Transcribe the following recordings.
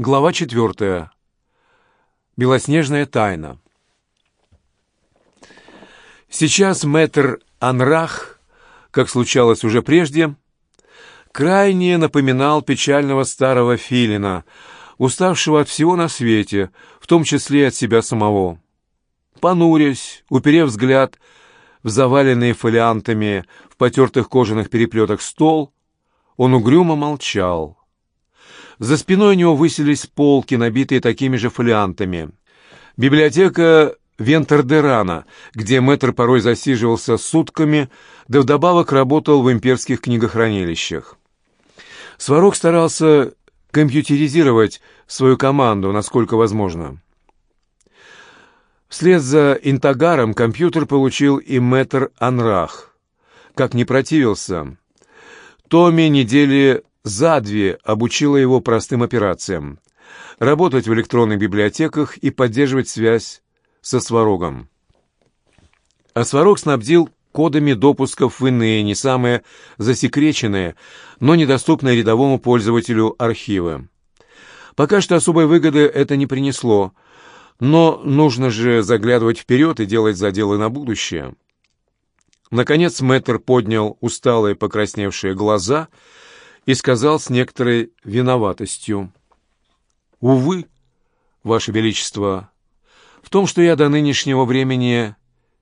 Глава четвертая. Белоснежная тайна. Сейчас мэтр Анрах, как случалось уже прежде, крайне напоминал печального старого филина, уставшего от всего на свете, в том числе и от себя самого. Понурясь, уперев взгляд в заваленные фолиантами в потертых кожаных переплетах стол, он угрюмо молчал. За спиной у него высились полки, набитые такими же фолиантами. Библиотека Вентердерана, где мэтр порой засиживался сутками, да вдобавок работал в имперских книгохранилищах. Сварог старался компьютеризировать свою команду, насколько возможно. Вслед за Интагаром компьютер получил и мэтр Анрах. Как не противился, Томми недели за две обучила его простым операциям. Работать в электронных библиотеках и поддерживать связь со Сварогом. А Сварог снабдил кодами допусков в иные, не самые засекреченные, но недоступные рядовому пользователю архивы. Пока что особой выгоды это не принесло, но нужно же заглядывать вперед и делать заделы на будущее. Наконец мэтр поднял усталые покрасневшие глаза и сказал с некоторой виноватостью. «Увы, Ваше Величество, в том, что я до нынешнего времени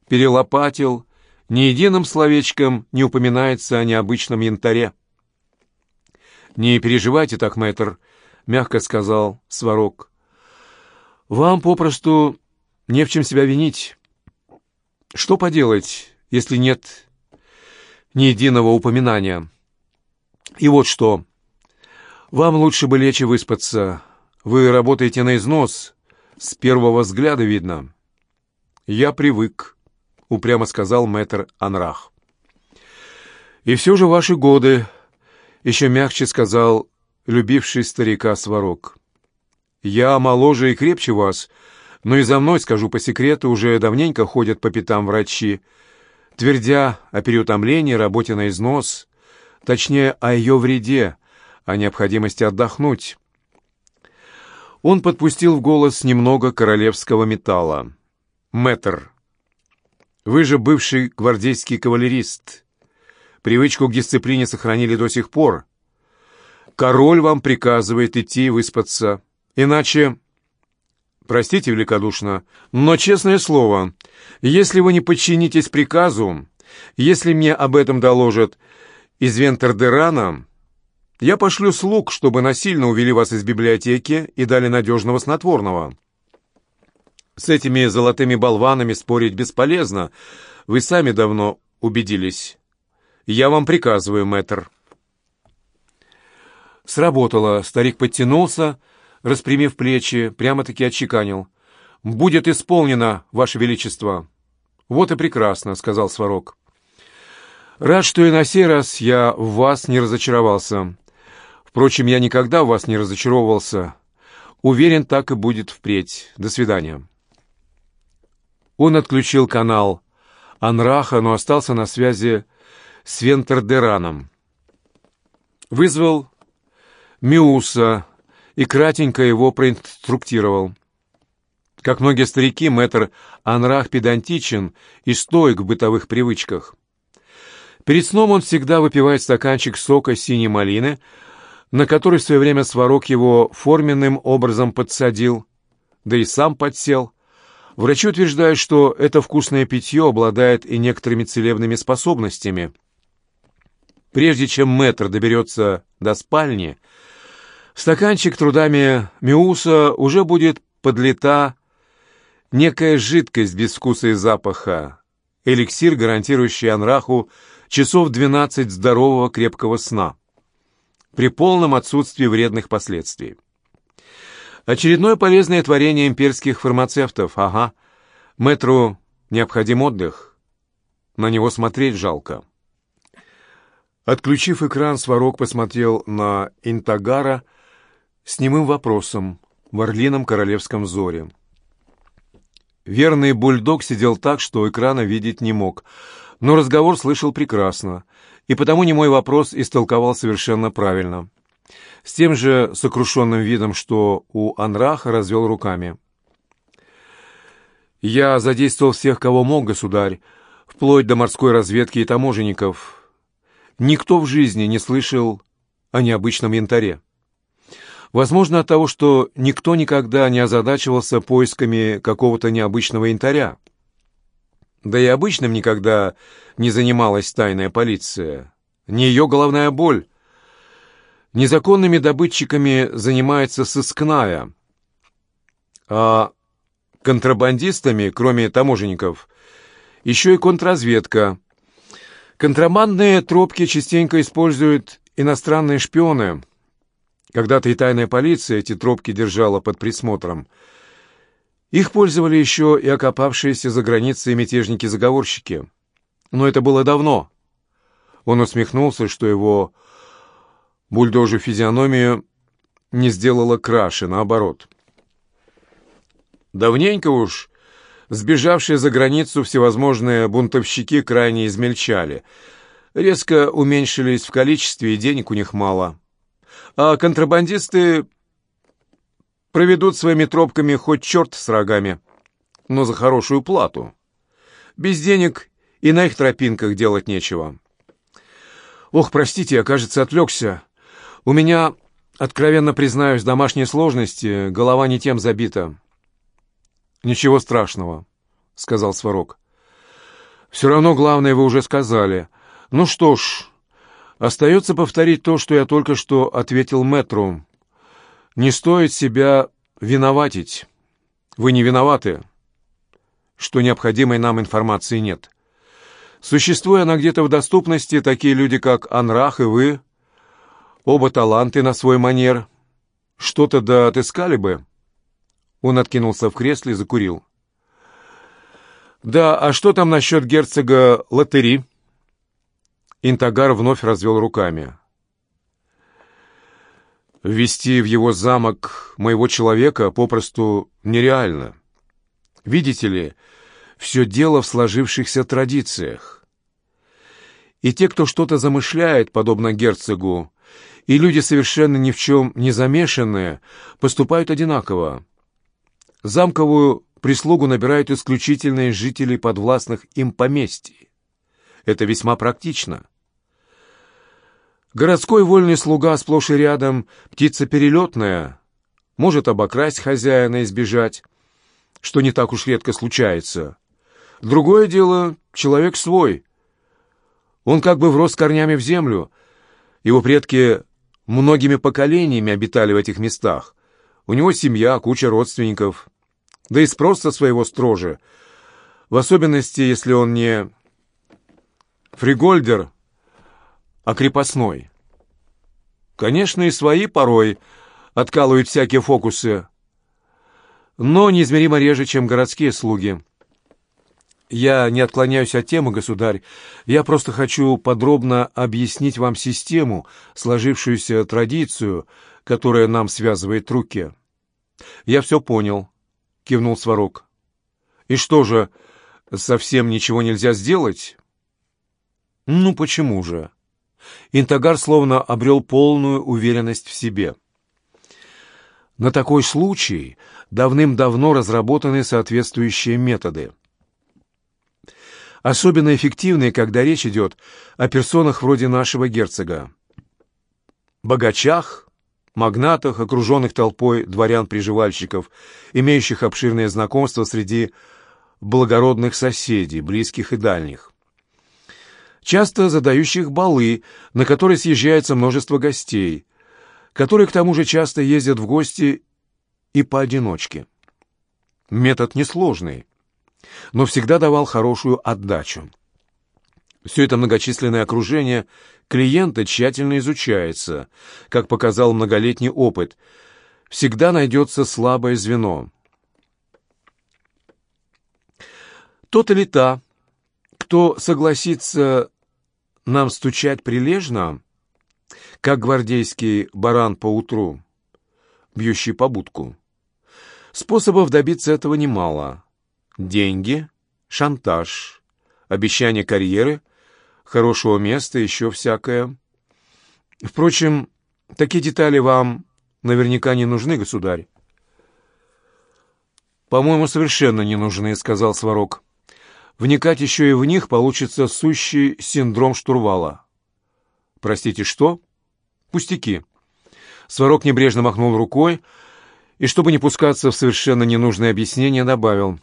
перелопатил, ни единым словечком не упоминается о необычном янтаре». «Не переживайте так, мэтр», — мягко сказал Сварог. «Вам попросту не в чем себя винить. Что поделать, если нет ни единого упоминания? И вот что. Вам лучше бы лечь и выспаться. Вы работаете на износ, с первого взгляда видно». «Я привык», — упрямо сказал мэтр Анрах. «И все же ваши годы», — еще мягче сказал любивший старика Сварог. «Я моложе и крепче вас, но и за мной, скажу по секрету, уже давненько ходят по пятам врачи, твердя о переутомлении, работе на износ, точнее, о ее вреде, о необходимости отдохнуть». Он подпустил в голос немного королевского металла. «Мэтр, вы же бывший гвардейский кавалерист. Привычку к дисциплине сохранили до сих пор. Король вам приказывает идти выспаться. Иначе... Простите великодушно, но, честное слово, если вы не подчинитесь приказу, если мне об этом доложат из Вентердерана, я пошлю слуг, чтобы насильно увели вас из библиотеки и дали надежного снотворного. С этими золотыми болванами спорить бесполезно. Вы сами давно убедились. Я вам приказываю, мэтр». Сработало. Старик подтянулся, распрямив плечи, прямо-таки отчеканил. «Будет исполнено, Ваше Величество!» «Вот и прекрасно», — сказал Сварог. «Рад, что и на сей раз я в вас не разочаровался. Впрочем, я никогда в вас не разочаровывался. Уверен, так и будет впредь. До свидания». Он отключил канал Анраха, но остался на связи с Вентердераном. Вызвал Миуса и кратенько его проинструктировал. Как многие старики, мэтр Анрах педантичен и стоек в бытовых привычках. Перед сном он всегда выпивает стаканчик сока синей малины, на который в свое время сварок его форменным образом подсадил, да и сам подсел. Врачи утверждают, что это вкусное питье обладает и некоторыми целебными способностями. Прежде чем мэтр доберется до спальни, стаканчик трудами Миуса уже будет подлета некая жидкость без вкуса и запаха, эликсир, гарантирующий Анраху часов 12 здорового крепкого сна, при полном отсутствии вредных последствий. Очередное полезное творение имперских фармацевтов, ага. Мэтру необходим отдых. На него смотреть жалко. Отключив экран, Сварог посмотрел на Интагара, с немым вопросом в орлином королевском зоре. Верный бульдог сидел так, что экрана видеть не мог, но разговор слышал прекрасно, и потому не мой вопрос истолковал совершенно правильно. с тем же сокрушенным видом, что у Анраха развел руками. «Я задействовал всех, кого мог, государь, вплоть до морской разведки и таможенников. Никто в жизни не слышал о необычном янтаре. Возможно, от того, что никто никогда не озадачивался поисками какого-то необычного янтаря. Да и обычным никогда не занималась тайная полиция. Не ее головная боль. Незаконными добытчиками занимается сыскная. А контрабандистами, кроме таможенников, еще и контрразведка. Контрабандные тропки частенько используют иностранные шпионы. Когда-то и тайная полиция эти тропки держала под присмотром. Их пользовали еще и окопавшиеся за границей мятежники-заговорщики. Но это было давно. Он усмехнулся, что его бульдожью физиономию не сделала краше, наоборот. Давненько уж сбежавшие за границу всевозможные бунтовщики крайне измельчали, резко уменьшились в количестве, и денег у них мало. А контрабандисты проведут своими тропками хоть черт с рогами, но за хорошую плату. Без денег и на их тропинках делать нечего. Ох, простите, я, кажется, отвлекся. У меня, откровенно признаюсь, домашние сложности, голова не тем забита. Ничего страшного, сказал Сварог. Все равно главное вы уже сказали. Ну что ж, остается повторить то, что я только что ответил мэтру. Не стоит себя виноватить. Вы не виноваты, что необходимой нам информации нет. Существуя она где-то в доступности, такие люди, как Анрах и вы, оба таланты на свой манер, что-то да отыскали бы. Он откинулся в кресле и закурил. «Да, а что там насчет герцога Латери?» Интагар вновь развел руками. «Ввести в его замок моего человека попросту нереально. Видите ли, все дело в сложившихся традициях. И те, кто что-то замышляет, подобно герцогу, и люди, совершенно ни в чем не замешанные, поступают одинаково. Замковую прислугу набирают исключительно из жителей подвластных им поместий. Это весьма практично. Городской вольный слуга сплошь и рядом, птица перелетная, может обокрасть хозяина и сбежать, что не так уж редко случается. Другое дело — человек свой. Он как бы врос корнями в землю. Его предки многими поколениями обитали в этих местах. У него семья, куча родственников. Да и спрос со своего строже. В особенности, если он не фригольдер, а крепостной. Конечно, и свои порой откалывают всякие фокусы, но неизмеримо реже, чем городские слуги. Я не отклоняюсь от темы, государь. Я просто хочу подробно объяснить вам систему, сложившуюся традицию, которая нам связывает руки. Я все понял, кивнул Сварог. И что же, совсем ничего нельзя сделать? Ну, почему же? Интагар словно обрел полную уверенность в себе. На такой случай давным-давно разработаны соответствующие методы — особенно эффективные, когда речь идет о персонах вроде нашего герцога. Богачах, магнатах, окруженных толпой дворян-приживальщиков, имеющих обширное знакомство среди благородных соседей, близких и дальних. Часто задающих балы, на которые съезжается множество гостей, которые к тому же часто ездят в гости и поодиночке. Метод несложный но всегда давал хорошую отдачу. Все это многочисленное окружение клиента тщательно изучается, как показал многолетний опыт. Всегда найдется слабое звено. Тот или та, кто согласится нам стучать прилежно, как гвардейский баран по утру, бьющий по будку. Способов добиться этого немало. Деньги, шантаж, обещание карьеры, хорошего места, еще всякое. Впрочем, Такие детали вам наверняка не нужны, государь. «По-моему, совершенно не нужны», — сказал Сварог. «Вникать еще и в них получится сущий синдром штурвала». «Простите, что?» «Пустяки». Сварог небрежно махнул рукой и, чтобы не пускаться в совершенно ненужное объяснение, добавил.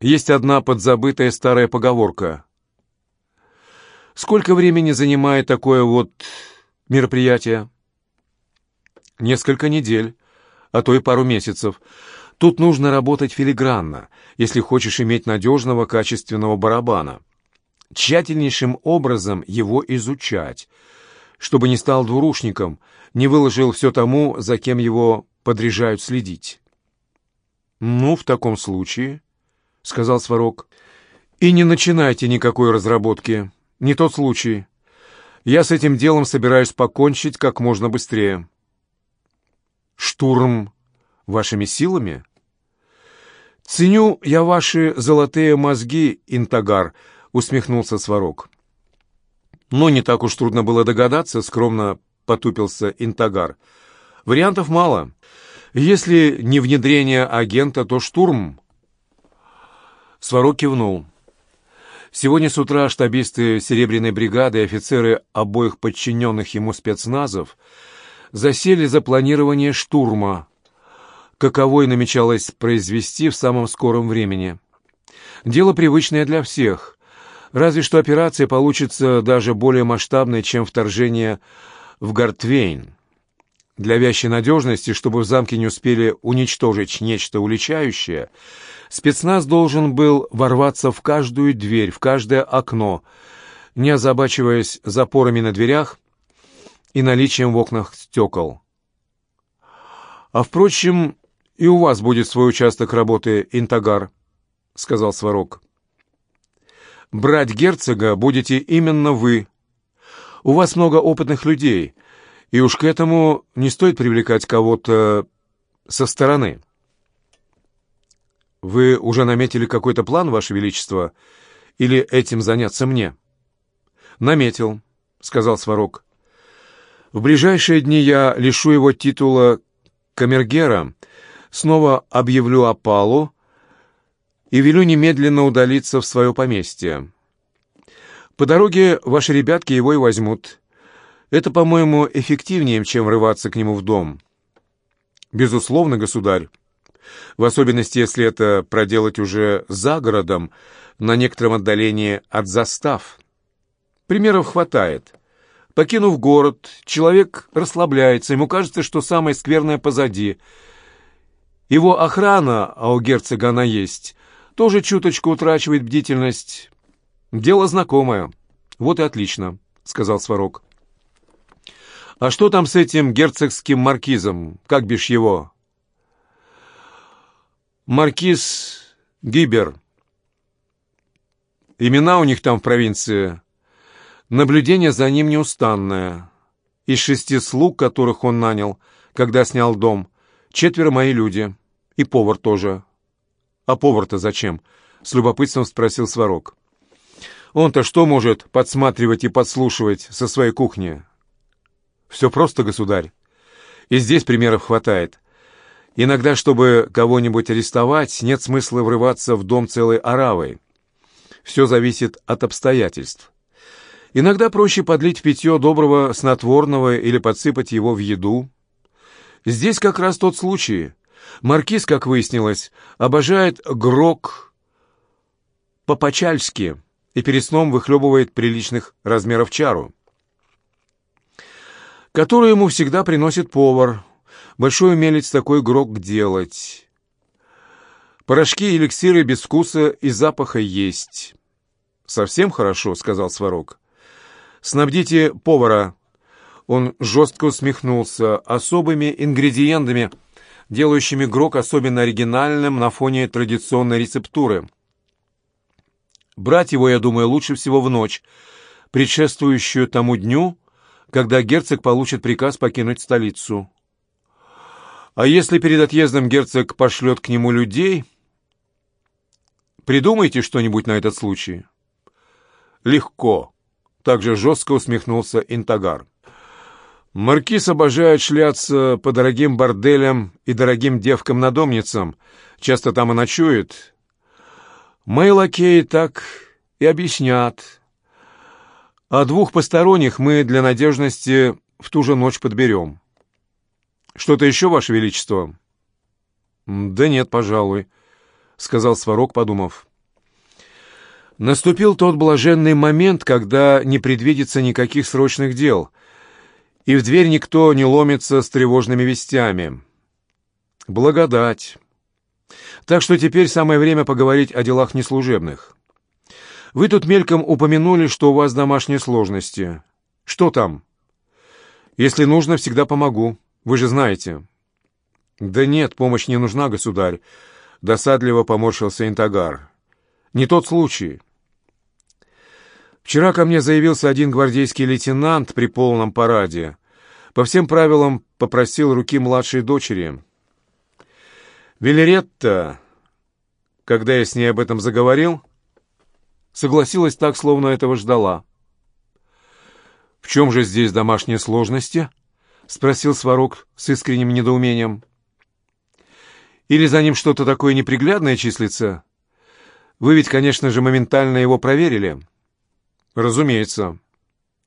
«Есть одна подзабытая старая поговорка. Сколько времени занимает такое вот мероприятие?» «Несколько недель, а то и пару месяцев». Тут нужно работать филигранно, если хочешь иметь надежного, качественного барабана. Тщательнейшим образом его изучать, чтобы не стал двурушником, не выложил все тому, за кем его подряжают следить. «Ну, в таком случае», — сказал Сварог, — «и не начинайте никакой разработки. Не тот случай. Я с этим делом собираюсь покончить как можно быстрее». «Штурм вашими силами?» «Ценю я ваши золотые мозги, Интагар», — усмехнулся Сварог. «Но не так уж трудно было догадаться», — скромно потупился Интагар. «Вариантов мало. Если не внедрение агента, то штурм». Сварог кивнул. Сегодня с утра штабисты Серебряной бригады и офицеры обоих подчиненных ему спецназов засели за планирование штурма, каковой намечалось произвести в самом скором времени. Дело привычное для всех, разве что операция получится даже более масштабной, чем вторжение в Гартвейн. Для вящей надежности, чтобы в замке не успели уничтожить нечто уличающее, спецназ должен был ворваться в каждую дверь, в каждое окно, не озабачиваясь запорами на дверях и наличием в окнах стекол. А, впрочем, «И у вас будет свой участок работы, Интагар», — сказал Сварог. «Брать герцога будете именно вы. У вас много опытных людей, и уж к этому не стоит привлекать кого-то со стороны». «Вы уже наметили какой-то план, Ваше Величество, или этим заняться мне?» «Наметил», — сказал Сварог. «В ближайшие дни я лишу его титула камергера снова объявлю опалу и велю немедленно удалиться в свое поместье. По дороге ваши ребятки его и возьмут. Это, по-моему, эффективнее, чем врываться к нему в дом. Безусловно, государь. В особенности, если это проделать уже за городом, на некотором отдалении от застав. Примеров хватает. Покинув город, человек расслабляется, ему кажется, что самое скверное позади — его охрана, а у герцога она есть, тоже чуточку утрачивает бдительность. Дело знакомое. Вот и отлично, — сказал Сварог. А что там с этим герцогским маркизом? Как бишь его? Маркиз Гибер. Имена у них там в провинции. Наблюдение за ним неустанное. Из шести слуг, которых он нанял, когда снял дом — Четверо мои люди. И повар тоже. А повар-то зачем? С любопытством спросил Сварог. Он-то что может подсматривать и подслушивать со своей кухни? Все просто, государь. И здесь примеров хватает. Иногда, чтобы кого-нибудь арестовать, нет смысла врываться в дом целой оравой. Все зависит от обстоятельств. Иногда проще подлить в питье доброго снотворного или подсыпать его в еду. Здесь как раз тот случай. Маркиз, как выяснилось, обожает грок по-почальски и перед сном выхлебывает приличных размеров чару, которую ему всегда приносит повар. Большой умелец такой грок делать. Порошки эликсиры без вкуса и запаха есть. «Совсем хорошо», — сказал Сварог. «Снабдите повара он жестко усмехнулся особыми ингредиентами, делающими грок особенно оригинальным на фоне традиционной рецептуры. Брать его, я думаю, лучше всего в ночь, предшествующую тому дню, когда герцог получит приказ покинуть столицу. А если перед отъездом герцог пошлет к нему людей, придумайте что-нибудь на этот случай. Легко. Также жестко усмехнулся Интагар. Маркиз обожает шляться по дорогим борделям и дорогим девкам-надомницам, часто там и ночует. Мои лакеи так и объяснят. А двух посторонних мы для надежности в ту же ночь подберем. Что-то еще, Ваше Величество? Да нет, пожалуй, — сказал Сварог, подумав. Наступил тот блаженный момент, когда не предвидится никаких срочных дел, и в дверь никто не ломится с тревожными вестями. Благодать. Так что теперь самое время поговорить о делах неслужебных. Вы тут мельком упомянули, что у вас домашние сложности. Что там? Если нужно, всегда помогу. Вы же знаете. Да нет, помощь не нужна, государь. Досадливо поморщился Интагар. Не тот случай. Вчера ко мне заявился один гвардейский лейтенант при полном параде. По всем правилам попросил руки младшей дочери. Велеретта, когда я с ней об этом заговорил, согласилась так, словно этого ждала. «В чем же здесь домашние сложности?» — спросил Сварог с искренним недоумением. «Или за ним что-то такое неприглядное числится? Вы ведь, конечно же, моментально его проверили». «Разумеется.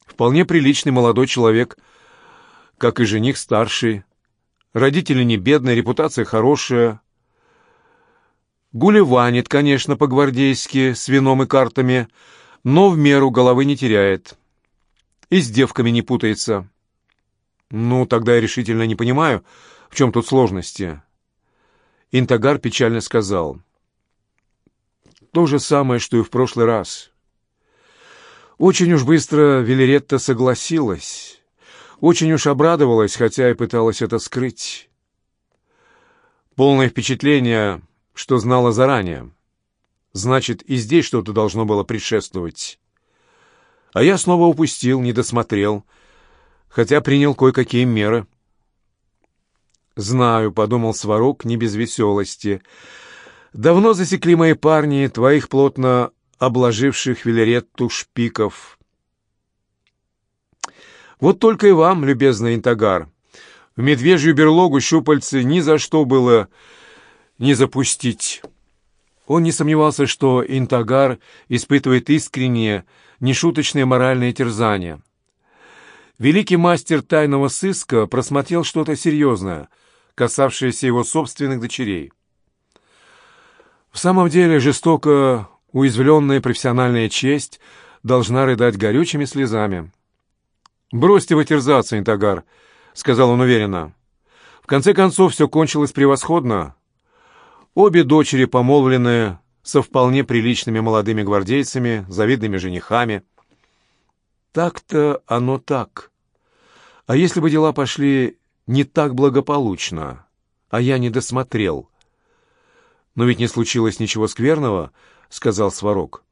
Вполне приличный молодой человек, как и жених старший. Родители не бедные, репутация хорошая. Гулеванит, конечно, по-гвардейски, с вином и картами, но в меру головы не теряет. И с девками не путается. Ну, тогда я решительно не понимаю, в чем тут сложности. Интагар печально сказал. То же самое, что и в прошлый раз. Очень уж быстро Велеретта согласилась. Очень уж обрадовалась, хотя и пыталась это скрыть. Полное впечатление что знала заранее. Значит, и здесь что-то должно было предшествовать. А я снова упустил, не досмотрел, хотя принял кое-какие меры. «Знаю», — подумал Сварог не без веселости. «Давно засекли мои парни твоих плотно обложивших Велеретту шпиков». «Вот только и вам, любезный Интагар, в медвежью берлогу щупальцы ни за что было не запустить. Он не сомневался, что Интагар испытывает искреннее, нешуточное моральное терзание. Великий мастер тайного сыска просмотрел что-то серьезное, касавшееся его собственных дочерей. В самом деле жестоко уязвленная профессиональная честь должна рыдать горючими слезами. «Бросьте вы терзаться, Интагар», — сказал он уверенно. «В конце концов, все кончилось превосходно. Обе дочери помолвлены со вполне приличными молодыми гвардейцами, завидными женихами. Так-то оно так. А если бы дела пошли не так благополучно, а я не досмотрел? Но ведь не случилось ничего скверного, — сказал Сварог.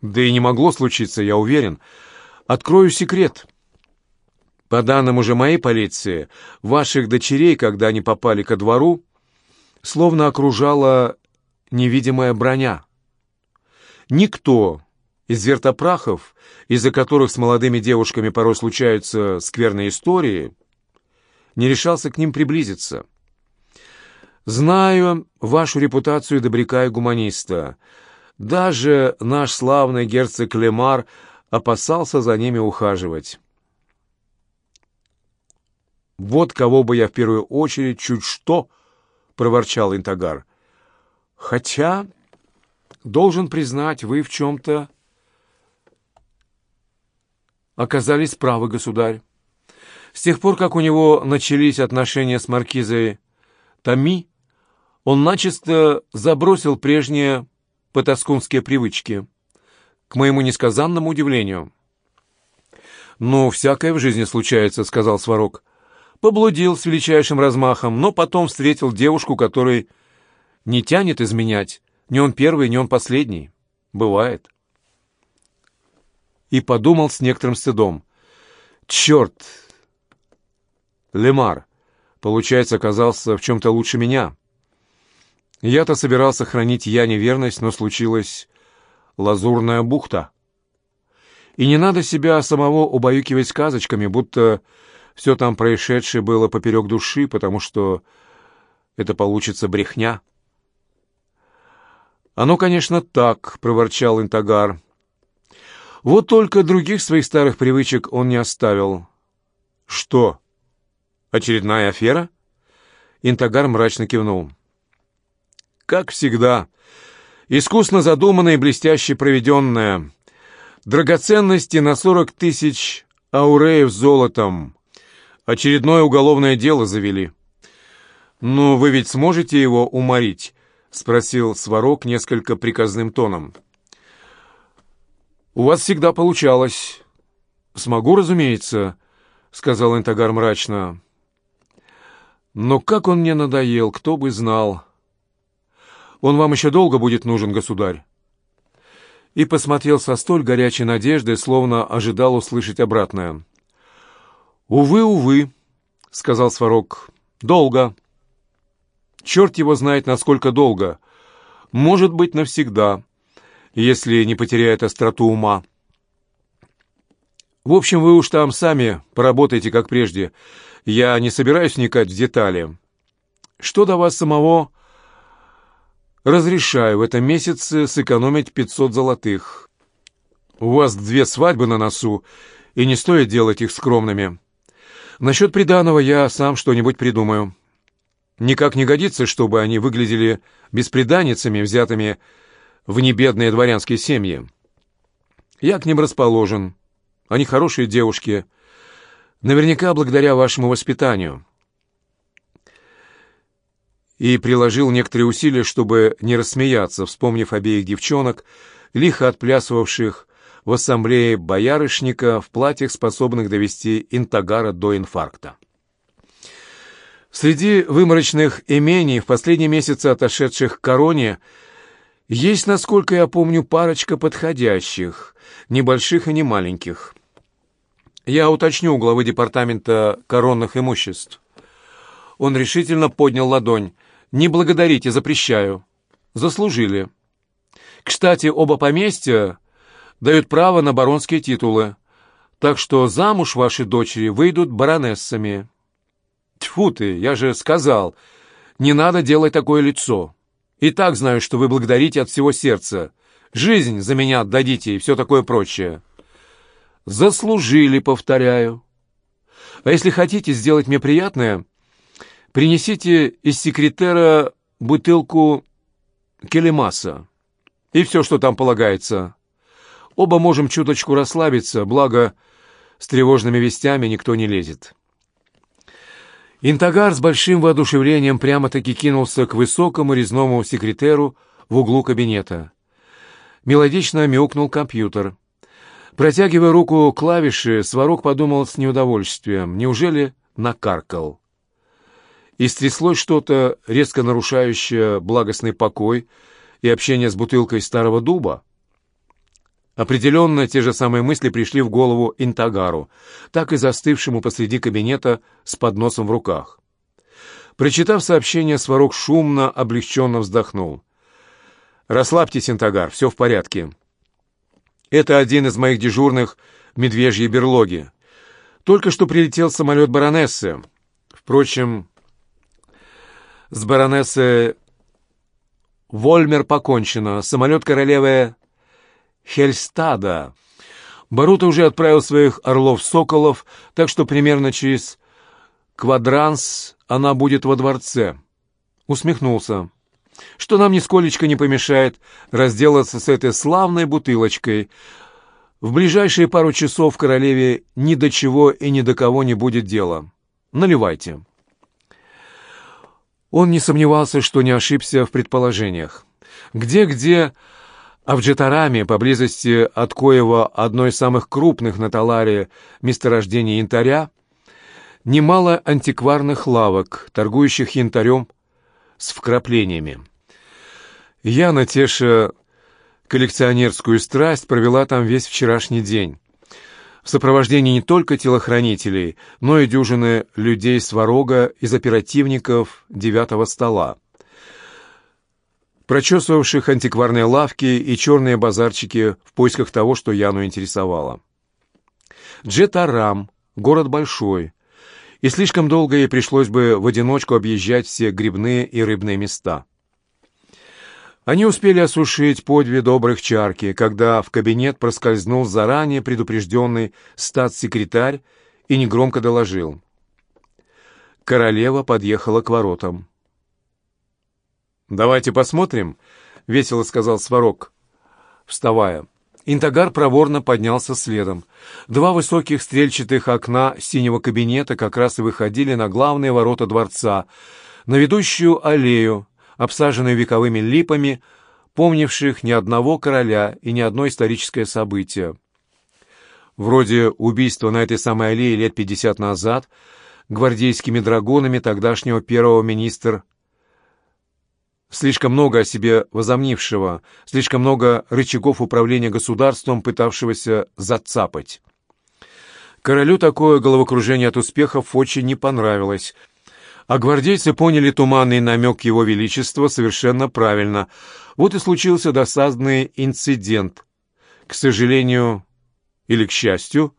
Да и не могло случиться, я уверен. Открою секрет. По данным уже моей полиции, ваших дочерей, когда они попали ко двору, словно окружала невидимая броня. Никто из вертопрахов, из-за которых с молодыми девушками порой случаются скверные истории, не решался к ним приблизиться. Знаю вашу репутацию добряка и гуманиста. Даже наш славный герцог Лемар опасался за ними ухаживать. Вот кого бы я в первую очередь чуть что — проворчал Интагар. «Хотя, должен признать, вы в чем-то оказались правы, государь. С тех пор, как у него начались отношения с маркизой Тами, он начисто забросил прежние потаскунские привычки, к моему несказанному удивлению. «Ну, всякое в жизни случается», — сказал Сварог поблудил с величайшим размахом, но потом встретил девушку, которой не тянет изменять. Не он первый, не он последний. Бывает. И подумал с некоторым стыдом. Черт! Лемар, получается, оказался в чем-то лучше меня. Я-то собирался хранить я неверность, но случилась лазурная бухта. И не надо себя самого убаюкивать сказочками, будто все там происшедшее было поперек души, потому что это получится брехня. «Оно, конечно, так», — проворчал Интагар. «Вот только других своих старых привычек он не оставил». «Что? Очередная афера?» Интагар мрачно кивнул. «Как всегда. Искусно задуманная и блестяще проведенная. Драгоценности на сорок тысяч ауреев золотом. Очередное уголовное дело завели». «Ну, вы ведь сможете его уморить?» — спросил Сварог несколько приказным тоном. «У вас всегда получалось». «Смогу, разумеется», — сказал Интагар мрачно. «Но как он мне надоел, кто бы знал. Он вам еще долго будет нужен, государь?» И посмотрел со столь горячей надеждой, словно ожидал услышать обратное. «Увы, увы», — сказал Сварог, — «долго». Черт его знает, насколько долго. Может быть, навсегда, если не потеряет остроту ума. В общем, вы уж там сами поработайте, как прежде. Я не собираюсь вникать в детали. Что до вас самого, разрешаю в этом месяце сэкономить 500 золотых. У вас две свадьбы на носу, и не стоит делать их скромными. Насчет приданого я сам что-нибудь придумаю». Никак не годится, чтобы они выглядели бесприданницами, взятыми в небедные дворянские семьи. Я к ним расположен. Они хорошие девушки. Наверняка благодаря вашему воспитанию. И приложил некоторые усилия, чтобы не рассмеяться, вспомнив обеих девчонок, лихо отплясывавших в ассамблее боярышника в платьях, способных довести Интагара до инфаркта. Среди выморочных имений, в последние месяцы отошедших к короне, есть, насколько я помню, парочка подходящих, небольших и не маленьких. Я уточню у главы департамента коронных имуществ. Он решительно поднял ладонь. «Не благодарите, запрещаю». «Заслужили». Кстати, оба поместья дают право на баронские титулы, так что замуж ваши дочери выйдут баронессами. Тьфу ты, я же сказал, не надо делать такое лицо. И так знаю, что вы благодарите от всего сердца. Жизнь за меня отдадите и все такое прочее. Заслужили, повторяю. А если хотите сделать мне приятное, принесите из секретера бутылку келемаса и все, что там полагается. Оба можем чуточку расслабиться, благо с тревожными вестями никто не лезет». Интагар с большим воодушевлением прямо-таки кинулся к высокому резному секретеру в углу кабинета. Мелодично мяукнул компьютер. Протягивая руку клавиши, Сварог подумал с неудовольствием. Неужели накаркал? И стряслось что-то, резко нарушающее благостный покой и общение с бутылкой старого дуба? Определенно, те же самые мысли пришли в голову Интагару, так и застывшему посреди кабинета с подносом в руках. Прочитав сообщение, Сварог шумно, облегченно вздохнул. «Расслабьтесь, Интагар, все в порядке. Это один из моих дежурных медвежьей берлоги. Только что прилетел самолет баронессы. Впрочем, с баронессой Вольмер покончено. Самолет королевы Хельстада. Барута уже отправил своих орлов-соколов, так что примерно через квадранс она будет во дворце. Усмехнулся. Что нам нисколечко не помешает разделаться с этой славной бутылочкой. В ближайшие пару часов королеве ни до чего и ни до кого не будет дела. Наливайте. Он не сомневался, что не ошибся в предположениях. Где-где а в Джетараме, поблизости от Коева, одной из самых крупных на Таларе месторождений янтаря, немало антикварных лавок, торгующих янтарем с вкраплениями. Яна, теша коллекционерскую страсть, провела там весь вчерашний день. В сопровождении не только телохранителей, но и дюжины людей с ворога из оперативников девятого стола прочесывавших антикварные лавки и черные базарчики в поисках того, что Яну интересовало. Джетарам, город большой, и слишком долго ей пришлось бы в одиночку объезжать все грибные и рыбные места. Они успели осушить по две добрых чарки, когда в кабинет проскользнул заранее предупрежденный статс-секретарь и негромко доложил. Королева подъехала к воротам. «Давайте посмотрим», — весело сказал Сварог, вставая. Интагар проворно поднялся следом. Два высоких стрельчатых окна синего кабинета как раз и выходили на главные ворота дворца, на ведущую аллею, обсаженную вековыми липами, помнивших ни одного короля и ни одно историческое событие. Вроде убийства на этой самой аллее лет пятьдесят назад гвардейскими драгунами тогдашнего первого министра слишком много о себе возомнившего, слишком много рычагов управления государством, пытавшегося зацапать. Королю такое головокружение от успехов очень не понравилось — а гвардейцы поняли туманный намек Его Величества совершенно правильно. Вот и случился досадный инцидент. К сожалению или к счастью,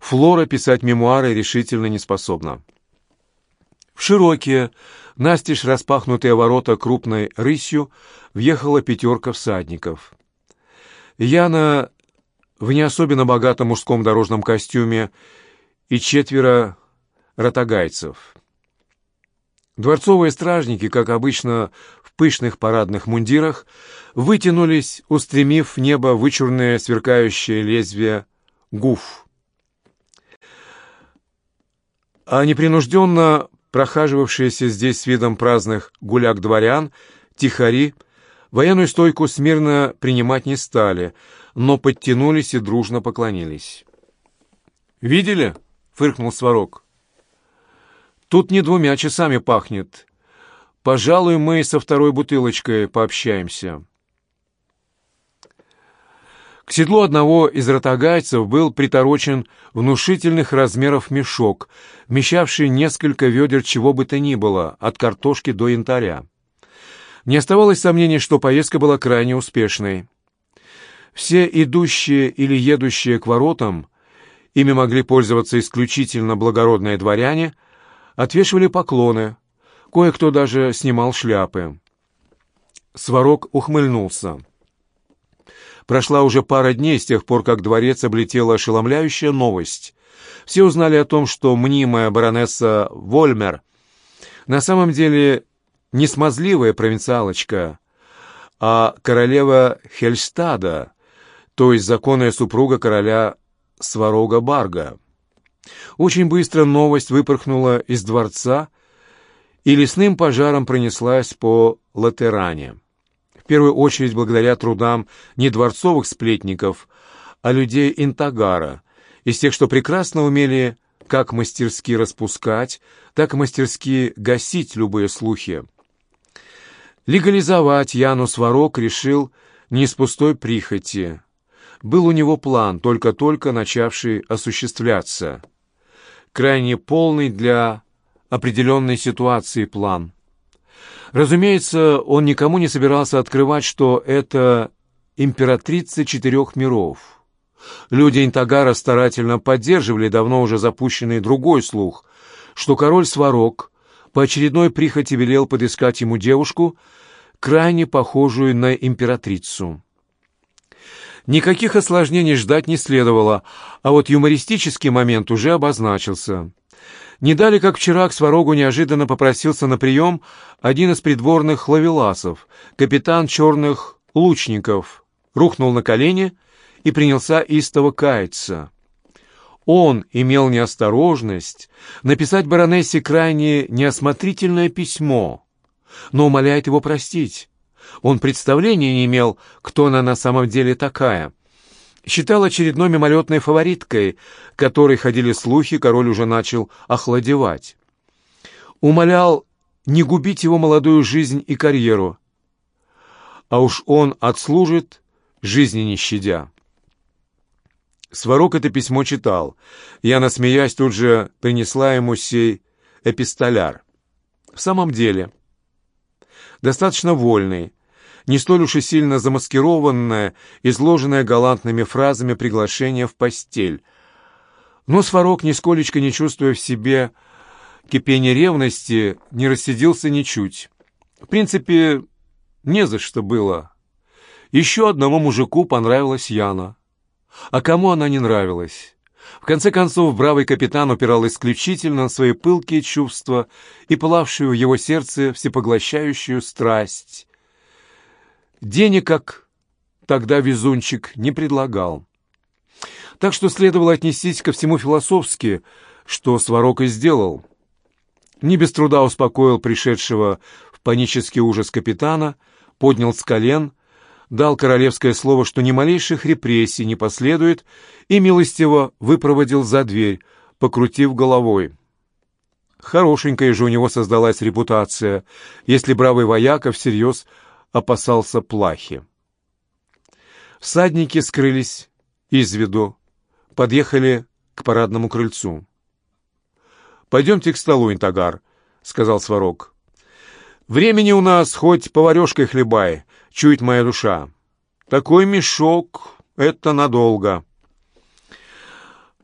Флора писать мемуары решительно не способна. В широкие, настежь распахнутые ворота крупной рысью въехала пятерка всадников. Яна в не особенно богатом мужском дорожном костюме и четверо ротагайцев. Дворцовые стражники, как обычно в пышных парадных мундирах, вытянулись, устремив в небо вычурное сверкающее лезвие гуф. А непринужденно прохаживавшиеся здесь с видом праздных гуляк-дворян, тихари, военную стойку смирно принимать не стали, но подтянулись и дружно поклонились. «Видели?» — фыркнул Сварог. Тут не двумя часами пахнет. Пожалуй, мы со второй бутылочкой пообщаемся. К седлу одного из ротагайцев был приторочен внушительных размеров мешок, вмещавший несколько ведер чего бы то ни было, от картошки до янтаря. Не оставалось сомнений, что поездка была крайне успешной. Все идущие или едущие к воротам, ими могли пользоваться исключительно благородные дворяне – отвешивали поклоны, кое-кто даже снимал шляпы. Сварог ухмыльнулся. Прошла уже пара дней с тех пор, как дворец облетела ошеломляющая новость. Все узнали о том, что мнимая баронесса Вольмер на самом деле не смазливая провинциалочка, а королева Хельстада, то есть законная супруга короля Сварога Барга. Очень быстро новость выпорхнула из дворца и лесным пожаром пронеслась по Латеране. В первую очередь благодаря трудам не дворцовых сплетников, а людей Интагара, из тех, что прекрасно умели как мастерски распускать, так и мастерски гасить любые слухи. Легализовать Яну Сварог решил не с пустой прихоти. Был у него план, только-только начавший осуществляться крайне полный для определенной ситуации план. Разумеется, он никому не собирался открывать, что это императрица четырех миров. Люди Интагара старательно поддерживали давно уже запущенный другой слух, что король Сварог по очередной прихоти велел подыскать ему девушку, крайне похожую на императрицу. Никаких осложнений ждать не следовало, а вот юмористический момент уже обозначился. Не дали, как вчера, к Сварогу неожиданно попросился на прием один из придворных лавеласов, капитан черных лучников, рухнул на колени и принялся истово каяться. Он имел неосторожность написать баронессе крайне неосмотрительное письмо, но умоляет его простить. Он представления не имел, кто она на самом деле такая. Считал очередной мимолетной фавориткой, которой ходили слухи, король уже начал охладевать. Умолял не губить его молодую жизнь и карьеру, а уж он отслужит, жизни не щадя. Сварог это письмо читал. Я, насмеясь, тут же принесла ему сей эпистоляр. В самом деле, достаточно вольный, не столь уж и сильно замаскированное, изложенное галантными фразами приглашение в постель. Но Сварог, нисколечко не чувствуя в себе кипения ревности не рассидился ничуть. В принципе, не за что было. Еще одному мужику понравилась Яна. А кому она не нравилась? В конце концов, бравый капитан упирал исключительно на свои пылкие чувства и пылавшую в его сердце всепоглощающую страсть. Денег, как тогда везунчик, не предлагал. Так что следовало отнестись ко всему философски, что Сварог и сделал. Не без труда успокоил пришедшего в панический ужас капитана, поднял с колен, дал королевское слово, что ни малейших репрессий не последует, и милостиво выпроводил за дверь, покрутив головой. Хорошенькая же у него создалась репутация, если бравый вояка всерьез опасался плахи. Всадники скрылись из виду, подъехали к парадному крыльцу. «Пойдемте к столу, Интагар», — сказал Сварог. «Времени у нас хоть поварешкой хлебай, чует моя душа. Такой мешок — это надолго».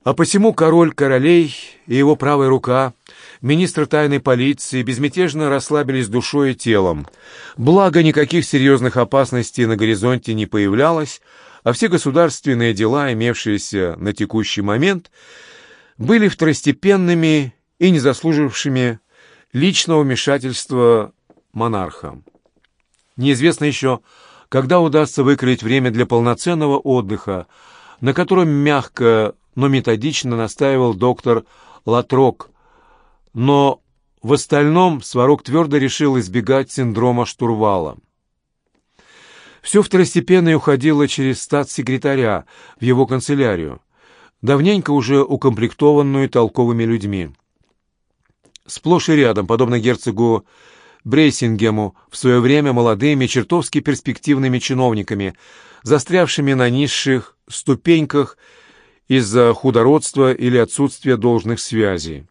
А посему король королей и его правая рука, министр тайной полиции, безмятежно расслабились душой и телом. Благо, никаких серьезных опасностей на горизонте не появлялось, а все государственные дела, имевшиеся на текущий момент, были второстепенными и не заслужившими личного вмешательства монарха. Неизвестно еще, когда удастся выкроить время для полноценного отдыха, на котором мягко, но методично настаивал доктор Латрок, но в остальном Сварог твердо решил избегать синдрома штурвала. Все второстепенное уходило через статс-секретаря в его канцелярию, давненько уже укомплектованную толковыми людьми. Сплошь и рядом, подобно герцогу Брейсингему, в свое время молодыми, чертовски перспективными чиновниками, застрявшими на низших ступеньках из-за худородства или отсутствия должных связей.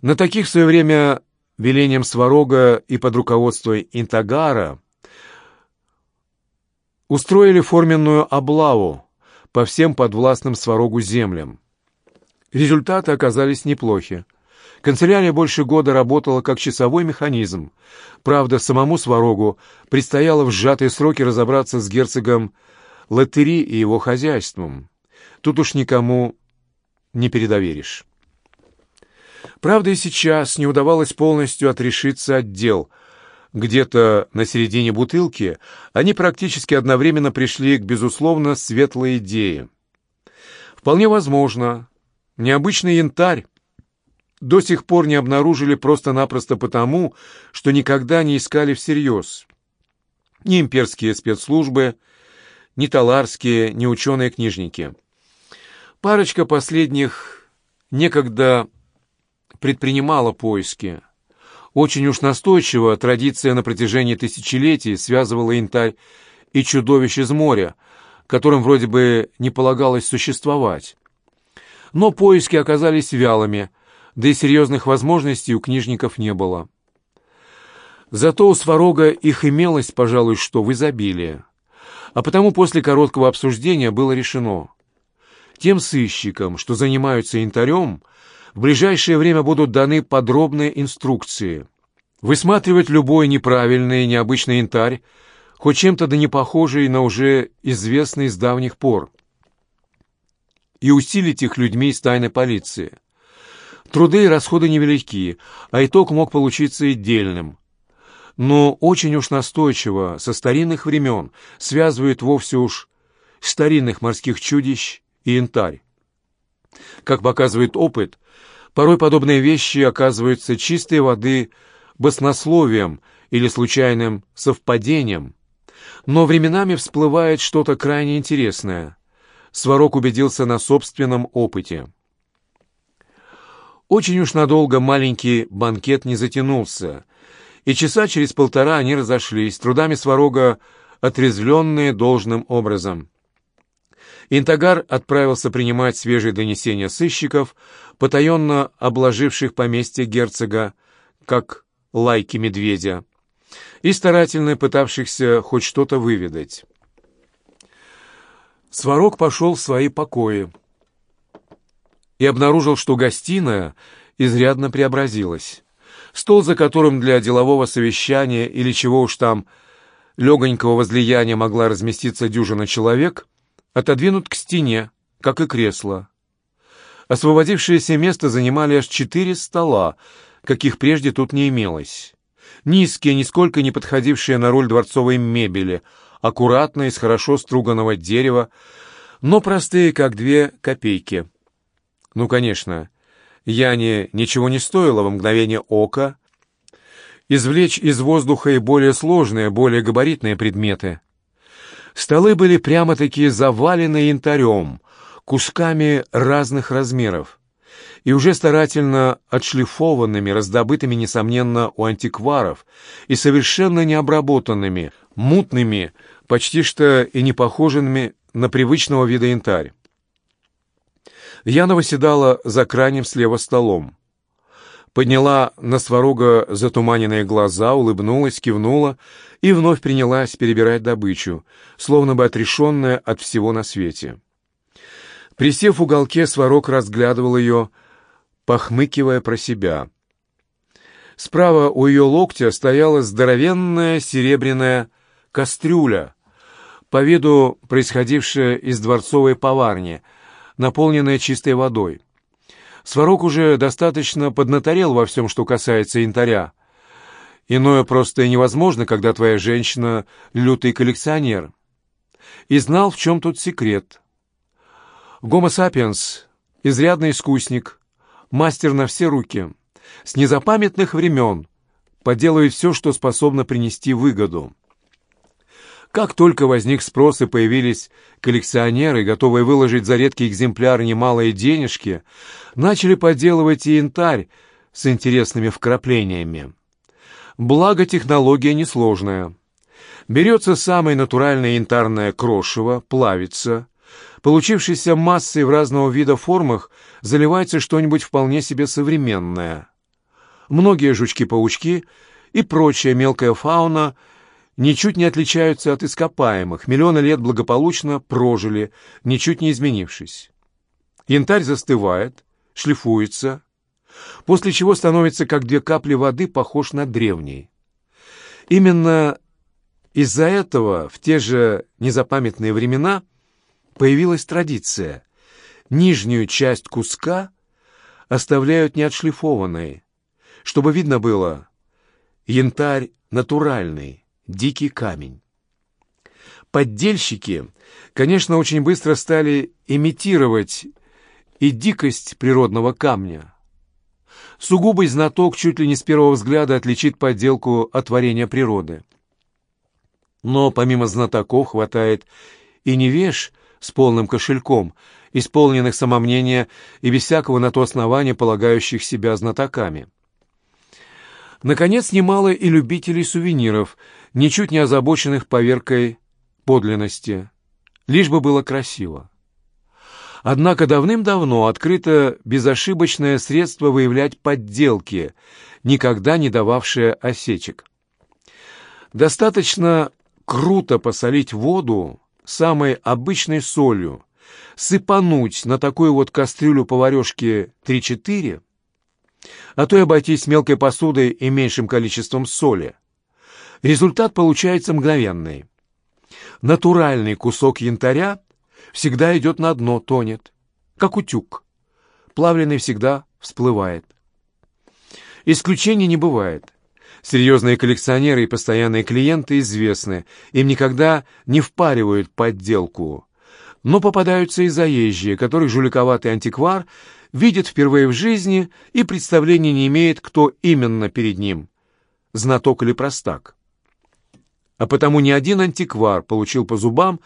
На таких в свое время велением Сварога и под руководством Интагара устроили форменную облаву по всем подвластным Сварогу землям. Результаты оказались неплохи. Канцелярия больше года работала как часовой механизм. Правда, самому Сварогу предстояло в сжатые сроки разобраться с герцогом Латери и его хозяйством. Тут уж никому не передоверишь. Правда, и сейчас не удавалось полностью отрешиться от дел. Где-то на середине бутылки они практически одновременно пришли к, безусловно, светлой идее. Вполне возможно, необычный янтарь до сих пор не обнаружили просто-напросто потому, что никогда не искали всерьез. Ни имперские спецслужбы, ни таларские, ни ученые-книжники. Парочка последних некогда предпринимала поиски. Очень уж настойчиво традиция на протяжении тысячелетий связывала янтарь и чудовищ из моря, которым вроде бы не полагалось существовать. Но поиски оказались вялыми, да и серьезных возможностей у книжников не было. Зато у Сварога их имелось, пожалуй, что в изобилии. А потому после короткого обсуждения было решено. Тем сыщикам, что занимаются янтарем, в ближайшее время будут даны подробные инструкции. Высматривать любой неправильный и необычный янтарь, хоть чем-то да не похожий на уже известный с давних пор. И усилить их людьми из тайной полиции. Труды и расходы невелики, а итог мог получиться и дельным. Но очень уж настойчиво, со старинных времен, связывают вовсе уж старинных морских чудищ и янтарь. Как показывает опыт, порой подобные вещи оказываются чистой воды баснословием или случайным совпадением, но временами всплывает что-то крайне интересное. Сварог убедился на собственном опыте. Очень уж надолго маленький банкет не затянулся, и часа через полтора они разошлись, трудами Сварога отрезвленные должным образом. Интагар отправился принимать свежие донесения сыщиков, потаенно обложивших поместье герцога, как лайки медведя, и старательно пытавшихся хоть что-то выведать. Сварог пошел в свои покои и обнаружил, что гостиная изрядно преобразилась. Стол, за которым для делового совещания или чего уж там легонького возлияния могла разместиться дюжина человек, отодвинут к стене, как и кресло. Освободившееся место занимали аж четыре стола, каких прежде тут не имелось. Низкие, нисколько не подходившие на роль дворцовой мебели, аккуратные, из хорошо струганного дерева, но простые, как две копейки. Ну, конечно, Яне ничего не стоило в мгновение ока извлечь из воздуха и более сложные, более габаритные предметы. Столы были прямо-таки завалены янтарем, кусками разных размеров, и уже старательно отшлифованными, раздобытыми, несомненно, у антикваров, и совершенно необработанными, мутными, почти что и не похожими на привычного вида янтарь. Яна восседала за крайним слева столом. Подняла на сварога затуманенные глаза, улыбнулась, кивнула и вновь принялась перебирать добычу, словно бы отрешенная от всего на свете. Присев в уголке, сварог разглядывал ее, похмыкивая про себя. Справа у ее локтя стояла здоровенная серебряная кастрюля, по виду происходившая из дворцовой поварни — наполненная чистой водой. Сварог уже достаточно поднаторел во всем, что касается янтаря. Иное просто и невозможно, когда твоя женщина — лютый коллекционер. И знал, в чем тут секрет. Гомо сапиенс — изрядный искусник, мастер на все руки, с незапамятных времен, поделает все, что способно принести выгоду. Как только возник спрос и появились коллекционеры, готовые выложить за редкий экземпляр немалые денежки, начали подделывать и янтарь с интересными вкраплениями. Благо, технология несложная. Берется самое натуральное янтарное крошево, плавится. Получившейся массой в разного вида формах заливается что-нибудь вполне себе современное. Многие жучки-паучки и прочая мелкая фауна – ничуть не отличаются от ископаемых, миллионы лет благополучно прожили, ничуть не изменившись. Янтарь застывает, шлифуется, после чего становится, как две капли воды, похож на древний. Именно из-за этого в те же незапамятные времена появилась традиция. Нижнюю часть куска оставляют неотшлифованной, чтобы видно было янтарь натуральный, дикий камень. Поддельщики, конечно, очень быстро стали имитировать и дикость природного камня. Сугубый знаток чуть ли не с первого взгляда отличит подделку от творения природы. Но помимо знатоков хватает и невеж с полным кошельком, исполненных самомнения и без всякого на то основания полагающих себя знатоками. Наконец, немало и любителей сувениров, ничуть не озабоченных поверкой подлинности, лишь бы было красиво. Однако давным-давно открыто безошибочное средство выявлять подделки, никогда не дававшее осечек. Достаточно круто посолить воду самой обычной солью, сыпануть на такую вот кастрюлю поварешки 3-4, а то и обойтись мелкой посудой и меньшим количеством соли. Результат получается мгновенный. Натуральный кусок янтаря всегда идет на дно, тонет, как утюг. Плавленый всегда всплывает. Исключений не бывает. Серьезные коллекционеры и постоянные клиенты известны, им никогда не впаривают подделку. Но попадаются и заезжие, которых жуликоватый антиквар видит впервые в жизни и представления не имеет, кто именно перед ним – знаток или простак. А потому ни один антиквар получил по зубам,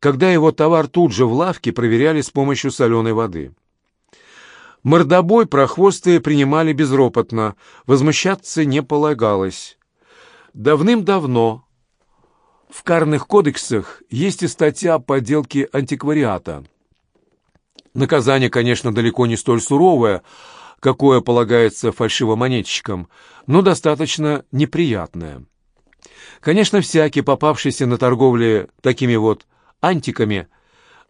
когда его товар тут же в лавке проверяли с помощью соленой воды. Мордобой прохвостые принимали безропотно, возмущаться не полагалось. Давным-давно в карных кодексах есть и статья о подделке антиквариата – Наказание, конечно, далеко не столь суровое, какое полагается фальшивомонетчикам, но достаточно неприятное. Конечно, всякий, попавшийся на торговле такими вот антиками,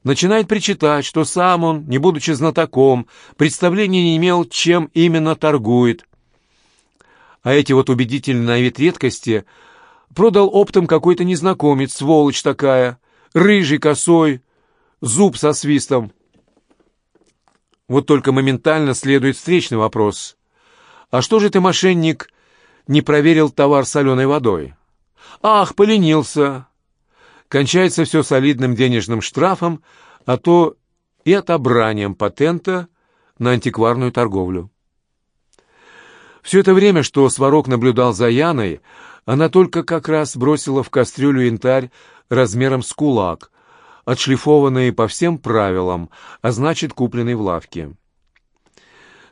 начинает причитать, что сам он, не будучи знатоком, представления не имел, чем именно торгует. А эти вот убедительные вид редкости продал оптом какой-то незнакомец, сволочь такая, рыжий, косой, зуб со свистом. Вот только моментально следует встречный вопрос. «А что же ты, мошенник, не проверил товар соленой водой?» «Ах, поленился!» Кончается все солидным денежным штрафом, а то и отобранием патента на антикварную торговлю. Все это время, что Сварог наблюдал за Яной, она только как раз бросила в кастрюлю янтарь размером с кулак, отшлифованный по всем правилам, а значит, купленный в лавке.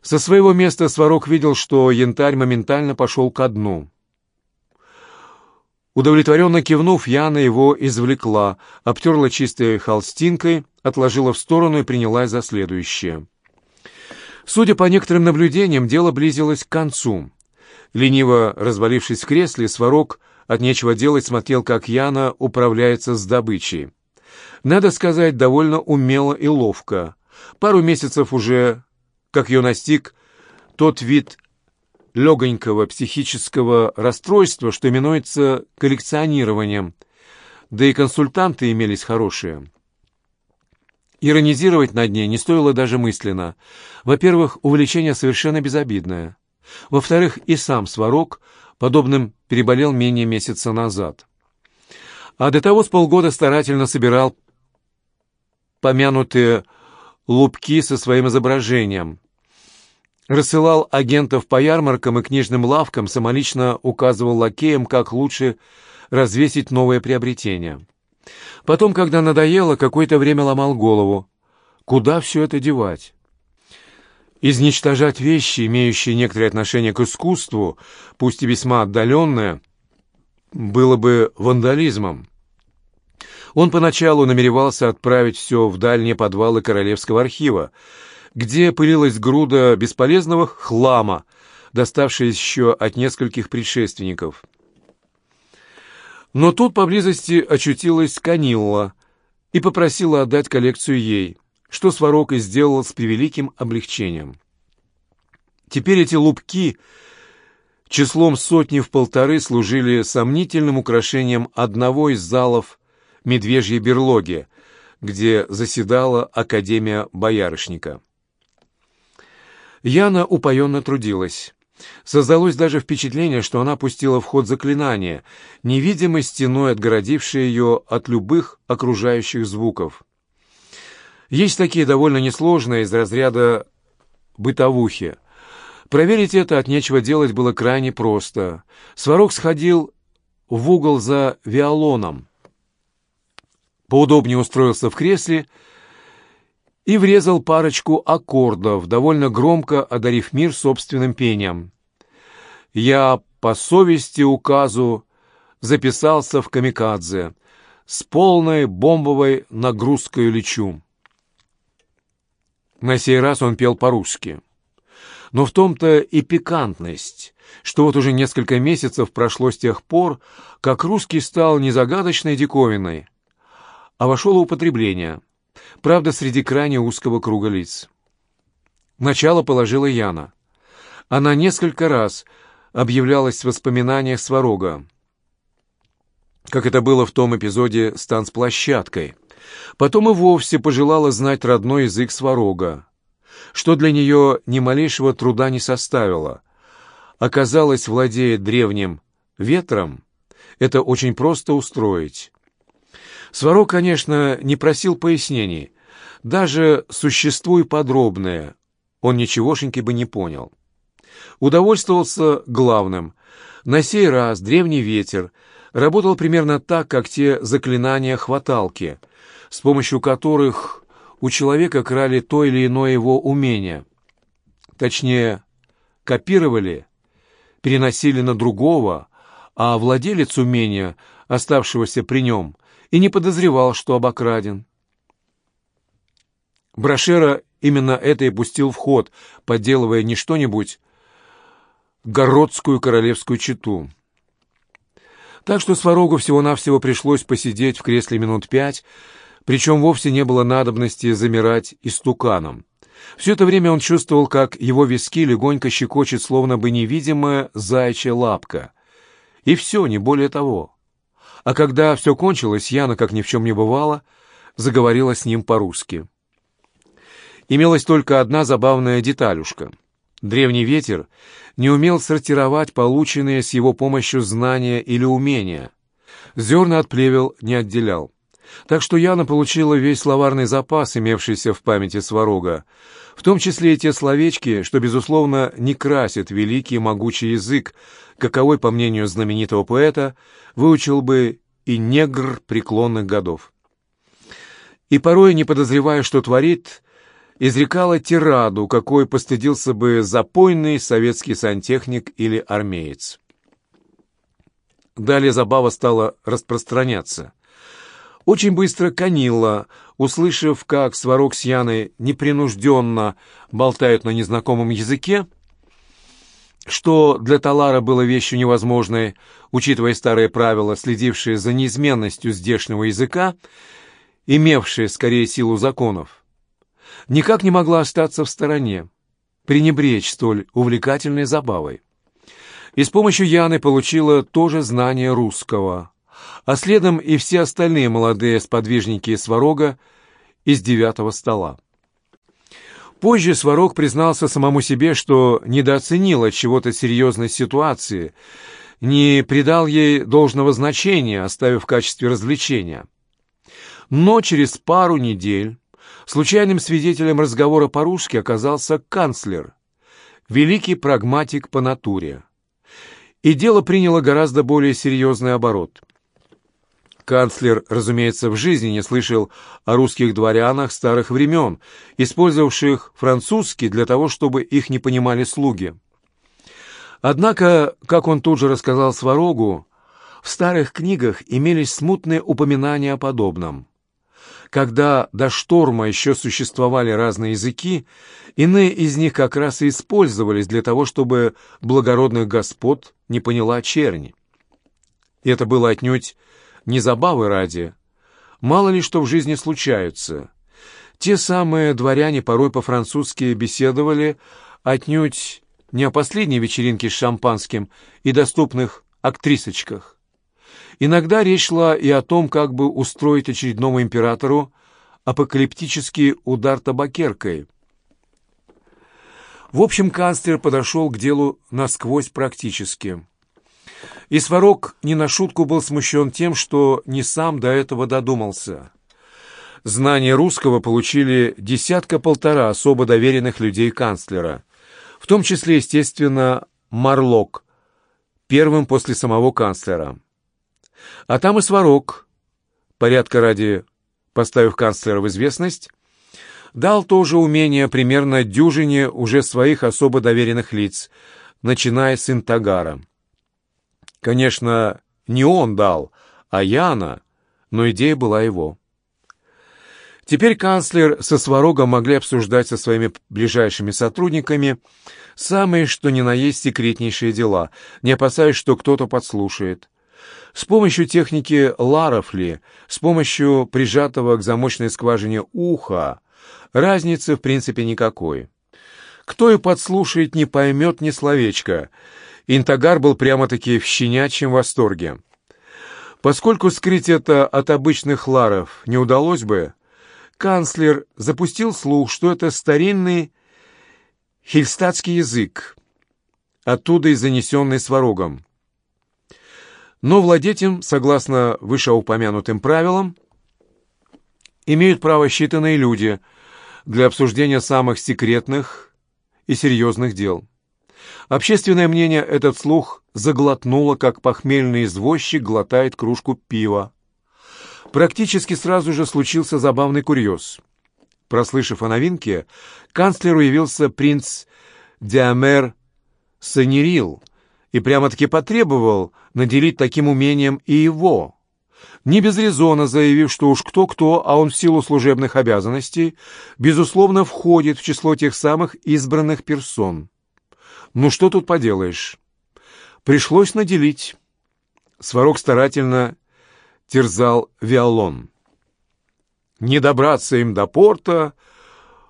Со своего места Сварог видел, что янтарь моментально пошел ко дну. Удовлетворенно кивнув, Яна его извлекла, обтерла чистой холстинкой, отложила в сторону и принялась за следующее. Судя по некоторым наблюдениям, дело близилось к концу. Лениво развалившись в кресле, Сварог от нечего делать смотрел, как Яна управляется с добычей. Надо сказать, довольно умело и ловко. Пару месяцев уже, как ее настиг, тот вид легонького психического расстройства, что именуется коллекционированием, да и консультанты имелись хорошие. Иронизировать над ней не стоило даже мысленно. Во-первых, увлечение совершенно безобидное. Во-вторых, и сам Сварог подобным переболел менее месяца назад. А до того с полгода старательно собирал помянутые лупки со своим изображением. Рассылал агентов по ярмаркам и книжным лавкам, самолично указывал лакеям, как лучше развесить новое приобретение. Потом, когда надоело, какое-то время ломал голову. Куда все это девать? Изничтожать вещи, имеющие некоторое отношение к искусству, пусть и весьма отдаленное, было бы вандализмом. Он поначалу намеревался отправить все в дальние подвалы Королевского архива, где пылилась груда бесполезного хлама, доставшаяся еще от нескольких предшественников. Но тут поблизости очутилась Канилла и попросила отдать коллекцию ей, что Сварог и сделал с превеликим облегчением. Теперь эти лупки числом сотни в полторы служили сомнительным украшением одного из залов медвежьей берлоги, где заседала Академия Боярышника. Яна упоенно трудилась. Создалось даже впечатление, что она пустила в ход заклинание, невидимой стеной отгородившее ее от любых окружающих звуков. Есть такие довольно несложные из разряда бытовухи. Проверить это от нечего делать было крайне просто. Сварог сходил в угол за виолоном, поудобнее устроился в кресле врезал парочку аккордов, довольно громко одарив мир собственным пением. Я по совести указу записался в камикадзе. С полной бомбовой нагрузкой лечу. На сей раз он пел по-русски. Но в том-то и пикантность, что вот уже несколько месяцев прошло с тех пор, как русский стал не загадочной диковиной, а вошел в употребление, правда, среди крайне узкого круга лиц. Начало положила Яна. Она несколько раз объявлялась в воспоминаниях Сварога, как это было в том эпизоде с танцплощадкой. Потом и вовсе пожелала знать родной язык Сварога, что для нее ни малейшего труда не составило. Оказалось, владея древним ветром, это очень просто устроить. Сварог, конечно, не просил пояснений. Даже существуя подробное, он ничегошеньки бы не понял. Удовольствовался главным. На сей раз древний ветер работал примерно так, как те заклинания хваталки, с помощью которых у человека крали то или иное его умение. Точнее, копировали, переносили на другого, а владелец умения, оставшегося при нем, и не подозревал, что обокраден. Брошера именно это и пустил в ход, подделывая не что-нибудь, городскую королевскую чету. Так что Сварогу всего-навсего пришлось посидеть в кресле минут пять, причем вовсе не было надобности замирать истуканом. Все это время он чувствовал, как его виски легонько щекочет, словно бы невидимая заячья лапка. И все, не более того. А когда все кончилось, Яна, как ни в чем не бывало, заговорила с ним по-русски. Имелась только одна забавная деталюшка. Древний ветер не умел сортировать полученные с его помощью знания или умения. Зерна от плевел не отделял. Так что Яна получила весь словарный запас, имевшийся в памяти Сварога, в том числе и те словечки, что, безусловно, не красят великий могучий язык, каковой, по мнению знаменитого поэта, выучил бы и негр преклонных годов. И порой, не подозревая, что творит, изрекала тираду, какой постыдился бы запойный советский сантехник или армеец. Далее забава стала распространяться. Очень быстро Канила, услышав, как Сварог с Яной непринужденно болтают на незнакомом языке, что для Талара было вещью невозможной, учитывая старые правила, следившие за неизменностью здешнего языка, имевшие скорее силу законов, никак не могла остаться в стороне, пренебречь столь увлекательной забавой. И с помощью Яны получила тоже знание русского, а следом и все остальные молодые сподвижники Сварога из девятого стола. Позже Сварог признался самому себе, что недооценил от чего-то серьезность ситуации, не придал ей должного значения, оставив в качестве развлечения. Но через пару недель случайным свидетелем разговора по-русски оказался канцлер, великий прагматик по натуре. И дело приняло гораздо более серьезный оборот. Канцлер, разумеется, в жизни не слышал о русских дворянах старых времен, использовавших французский для того, чтобы их не понимали слуги. Однако, как он тут же рассказал Сварогу, в старых книгах имелись смутные упоминания о подобном. Когда до шторма еще существовали разные языки, иные из них как раз и использовались для того, чтобы благородных господ не поняла черни. И это было отнюдь не забавы ради. Мало ли что в жизни случаются. Те самые дворяне порой по-французски беседовали отнюдь не о последней вечеринке с шампанским и доступных актрисочках. Иногда речь шла и о том, как бы устроить очередному императору апокалиптический удар табакеркой. В общем, канцлер подошел к делу насквозь практически. И Сварог не на шутку был смущен тем, что не сам до этого додумался. Знания русского получили десятка-полтора особо доверенных людей канцлера, в том числе, естественно, Марлок, первым после самого канцлера. А там и Сварог, порядка ради поставив канцлера в известность, дал тоже умение примерно дюжине уже своих особо доверенных лиц, начиная с Интагара. Конечно, не он дал, а Яна, но идея была его. Теперь канцлер со Сварогом могли обсуждать со своими ближайшими сотрудниками самые что ни на есть секретнейшие дела, не опасаясь, что кто-то подслушает. С помощью техники Ларофли, с помощью прижатого к замочной скважине уха, разницы в принципе никакой. Кто и подслушает, не поймет ни словечка — Интагар был прямо-таки в щенячьем восторге. Поскольку скрыть это от обычных ларов не удалось бы, канцлер запустил слух, что это старинный хельстатский язык, оттуда и занесенный сварогом. Но владеть им, согласно вышеупомянутым правилам, имеют право считанные люди для обсуждения самых секретных и серьезных дел. Общественное мнение этот слух заглотнуло, как похмельный извозчик глотает кружку пива. Практически сразу же случился забавный курьез. Прослышав о новинке, канцлеру явился принц Диамер Санерил и прямо-таки потребовал наделить таким умением и его. Не без резона заявив, что уж кто-кто, а он в силу служебных обязанностей, безусловно, входит в число тех самых избранных персон. Ну что тут поделаешь? Пришлось наделить. Сварог старательно терзал виолон. Не добраться им до порта.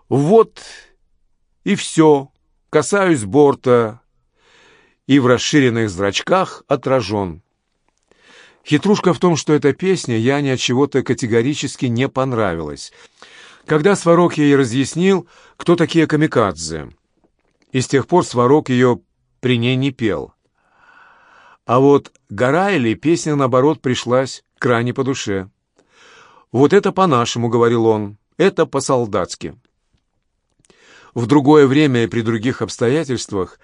Вот и все. Касаюсь борта. И в расширенных зрачках отражен. Хитрушка в том, что эта песня Яне от чего-то категорически не понравилась. Когда Сварог ей разъяснил, кто такие камикадзе. И с тех пор Сварог ее при ней не пел. А вот Гарайли песня, наоборот, пришлась крайне по душе. «Вот это по-нашему», — говорил он, — «это по-солдатски». В другое время и при других обстоятельствах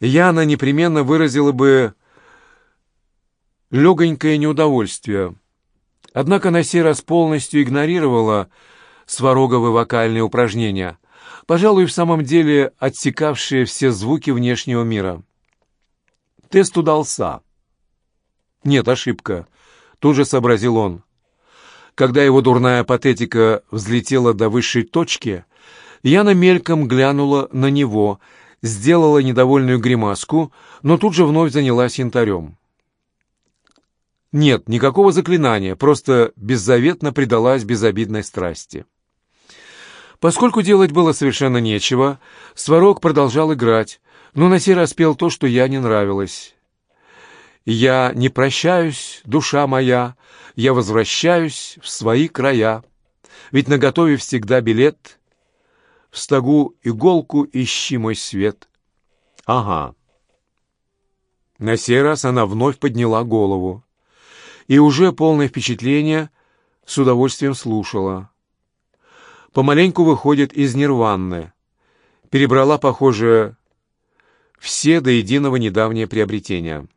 Яна непременно выразила бы легонькое неудовольствие. Однако на сей раз полностью игнорировала свароговы вокальные упражнения, пожалуй, в самом деле отсекавшие все звуки внешнего мира. Тест удался. Нет, ошибка. Тут же сообразил он. Когда его дурная патетика взлетела до высшей точки, Яна мельком глянула на него, сделала недовольную гримаску, но тут же вновь занялась янтарем. Нет, никакого заклинания, просто беззаветно предалась безобидной страсти. Поскольку делать было совершенно нечего, Сварог продолжал играть, но на сей раз пел то, что я не нравилось. «Я не прощаюсь, душа моя, я возвращаюсь в свои края, ведь наготове всегда билет, в стогу иголку ищи мой свет». «Ага». На сей раз она вновь подняла голову и уже полное впечатление с удовольствием слушала. Помаленьку выходит из нирваны. Перебрала, похоже, все до единого недавнее приобретение.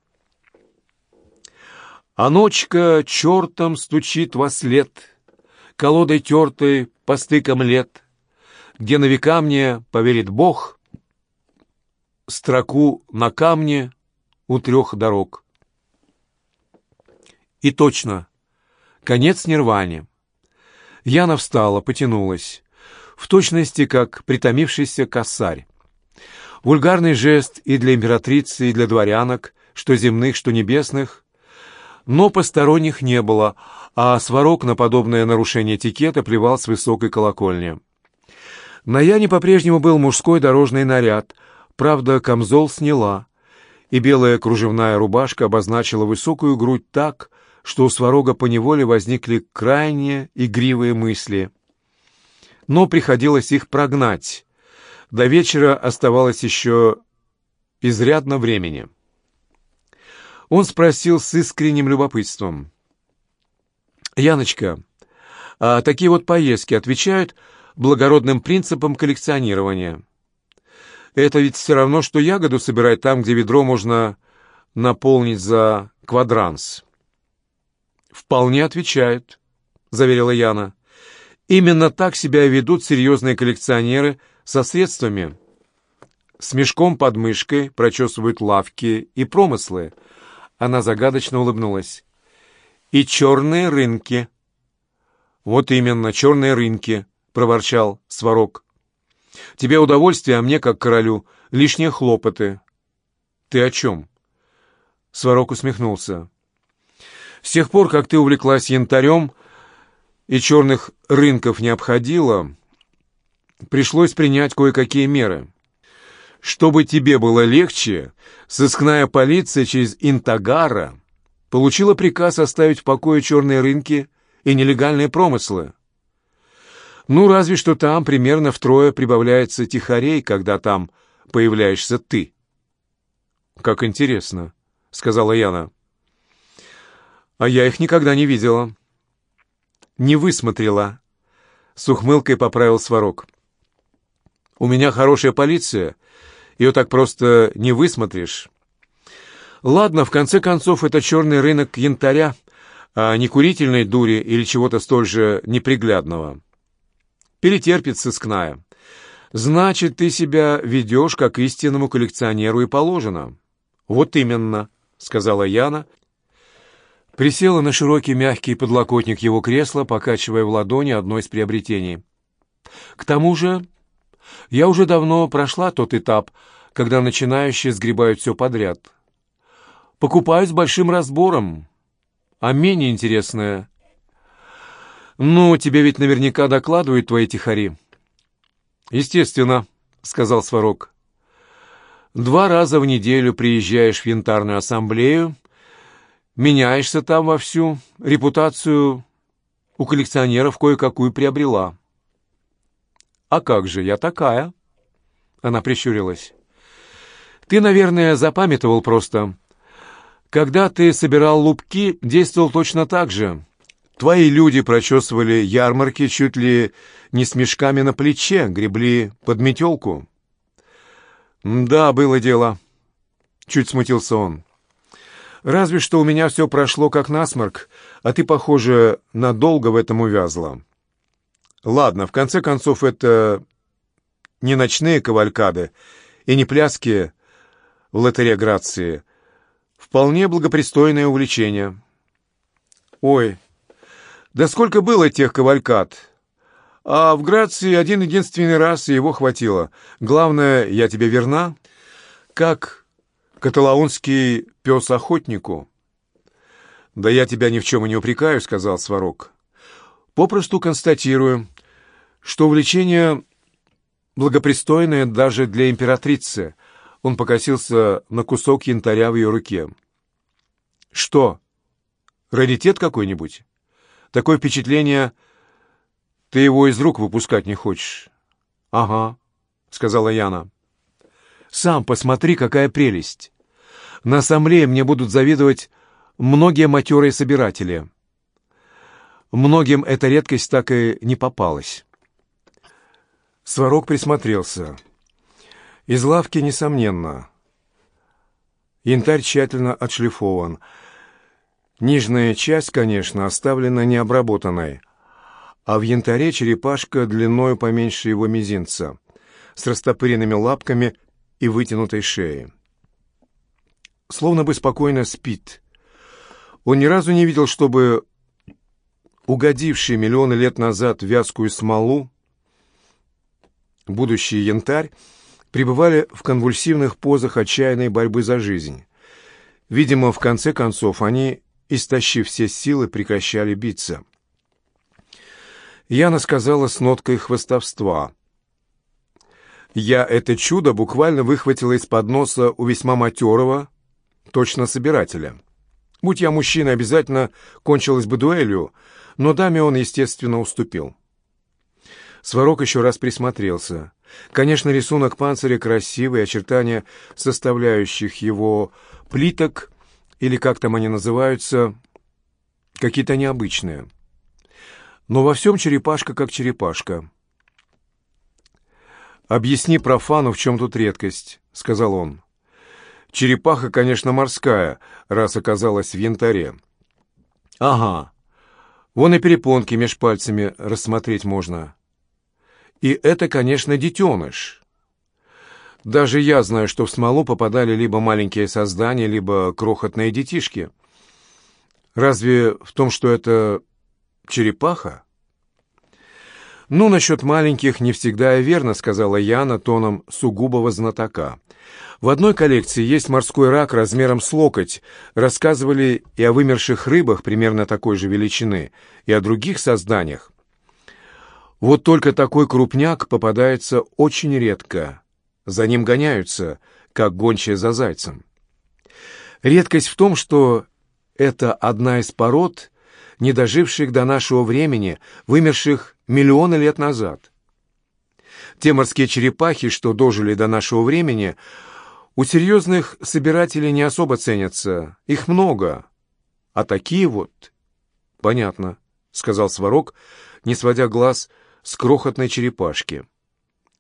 А ночка чертом стучит во след, колодой тертой по стыкам лет, где на века мне поверит Бог, строку на камне у трех дорог. И точно. Конец нирване. Яна встала, потянулась. В точности, как притомившийся косарь. Вульгарный жест и для императрицы, и для дворянок, что земных, что небесных. Но посторонних не было, а сварок на подобное нарушение этикета плевал с высокой колокольни. На Яне по-прежнему был мужской дорожный наряд, правда, камзол сняла, и белая кружевная рубашка обозначила высокую грудь так, что у Сварога поневоле возникли крайне игривые мысли. Но приходилось их прогнать. До вечера оставалось еще изрядно времени. Он спросил с искренним любопытством. «Яночка, а такие вот поездки отвечают благородным принципам коллекционирования? Это ведь все равно, что ягоду собирать там, где ведро можно наполнить за квадранс». «Вполне отвечают», — заверила Яна. «Именно так себя ведут серьезные коллекционеры со средствами. С мешком под мышкой прочесывают лавки и промыслы». Она загадочно улыбнулась. «И черные рынки». «Вот именно, черные рынки», — проворчал Сварог. «Тебе удовольствие, а мне, как королю, лишние хлопоты». «Ты о чем?» Сварог усмехнулся. С тех пор, как ты увлеклась янтарем и черных рынков не обходила, пришлось принять кое-какие меры. Чтобы тебе было легче, сыскная полиция через Интагара получила приказ оставить в покое черные рынки и нелегальные промыслы. Ну, разве что там примерно втрое прибавляется тихорей, когда там появляешься ты. «Как интересно», — сказала Яна. А я их никогда не видела. Не высмотрела. С ухмылкой поправил Сварог. У меня хорошая полиция. Ее так просто не высмотришь. Ладно, в конце концов, это черный рынок янтаря, а не курительной дури или чего-то столь же неприглядного. Перетерпит сыскная. Значит, ты себя ведешь как истинному коллекционеру и положено. Вот именно, — сказала Яна, Присела на широкий мягкий подлокотник его кресла, покачивая в ладони одно из приобретений. К тому же я уже давно прошла тот этап, когда начинающие сгребают все подряд. Покупают с большим разбором, а менее интересное «Ну, тебе ведь наверняка докладывают твои тихари». «Естественно», — сказал Сварог. «Два раза в неделю приезжаешь в янтарную ассамблею, меняешься там вовсю, репутацию у коллекционеров кое-какую приобрела». «А как же, я такая?» Она прищурилась. «Ты, наверное, запамятовал просто. Когда ты собирал лупки, действовал точно так же. Твои люди прочесывали ярмарки чуть ли не с мешками на плече, гребли под метелку». «Да, было дело», — чуть смутился он. «Разве что у меня все прошло как насморк, а ты, похоже, надолго в этом увязла». Ладно, в конце концов, это не ночные кавалькады и не пляски в лотере Грации. Вполне благопристойное увлечение. Ой, да сколько было тех кавалькад? А в Грации один единственный раз, его хватило. Главное, я тебе верна, как каталаунский пес охотнику. «Да я тебя ни в чем и не упрекаю», — сказал Сварог. «Попросту констатирую, что увлечение благопристойное даже для императрицы. Он покосился на кусок янтаря в ее руке. «Что? Раритет какой-нибудь? Такое впечатление, ты его из рук выпускать не хочешь». «Ага», — сказала Яна. «Сам посмотри, какая прелесть. На ассамблее мне будут завидовать многие матерые собиратели. Многим эта редкость так и не попалась». Сварог присмотрелся. Из лавки, несомненно. Янтарь тщательно отшлифован. Нижняя часть, конечно, оставлена необработанной, а в янтаре черепашка длиною поменьше его мизинца, с растопыренными лапками и вытянутой шеей. Словно бы спокойно спит. Он ни разу не видел, чтобы угодивший миллионы лет назад вязкую смолу будущий янтарь, пребывали в конвульсивных позах отчаянной борьбы за жизнь. Видимо, в конце концов, они, истощив все силы, прекращали биться. Яна сказала с ноткой хвостовства. «Я это чудо буквально выхватила из-под носа у весьма матерого, точно собирателя. Будь я мужчина, обязательно кончилась бы дуэлью, но даме он, естественно, уступил». Сварог еще раз присмотрелся. Конечно, рисунок панциря красивый, очертания составляющих его плиток, или как там они называются, какие-то необычные. Но во всем черепашка как черепашка. «Объясни профану, в чем тут редкость», — сказал он. «Черепаха, конечно, морская, раз оказалась в янтаре». «Ага. Вон и перепонки меж пальцами рассмотреть можно». И это, конечно, детеныш. Даже я знаю, что в смолу попадали либо маленькие создания, либо крохотные детишки. Разве в том, что это черепаха? «Ну, насчет маленьких не всегда и верно», — сказала Яна тоном сугубого знатока. «В одной коллекции есть морской рак размером с локоть. Рассказывали и о вымерших рыбах примерно такой же величины, и о других созданиях. Вот только такой крупняк попадается очень редко. За ним гоняются, как гончие за зайцем. Редкость в том, что это одна из пород, не доживших до нашего времени, вымерших миллионы лет назад. Те морские черепахи, что дожили до нашего времени, у серьезных собирателей не особо ценятся. Их много. А такие вот... — Понятно, — сказал Сварог, не сводя глаз с крохотной черепашки.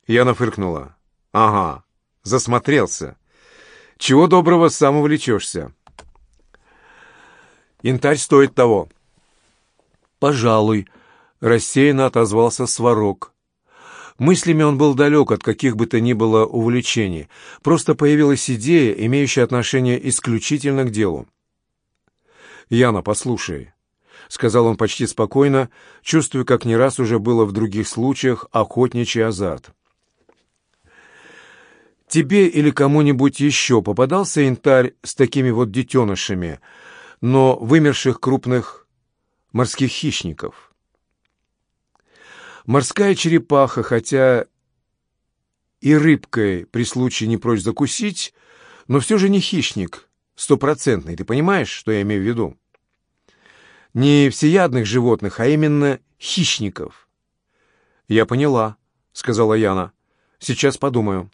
Яна фыркнула. «Ага, засмотрелся. Чего доброго сам увлечешься?» «Янтарь стоит того». «Пожалуй», — рассеянно отозвался Сварог. Мыслями он был далек от каких бы то ни было увлечений. Просто появилась идея, имеющая отношение исключительно к делу. «Яна, послушай, — сказал он почти спокойно, чувствуя, как не раз уже было в других случаях охотничий азарт. «Тебе или кому-нибудь еще попадался янтарь с такими вот детенышами, но вымерших крупных морских хищников?» Морская черепаха, хотя и рыбкой при случае не прочь закусить, но все же не хищник, стопроцентный. Ты понимаешь, что я имею в виду? Не всеядных животных, а именно хищников. «Я поняла», — сказала Яна. «Сейчас подумаю».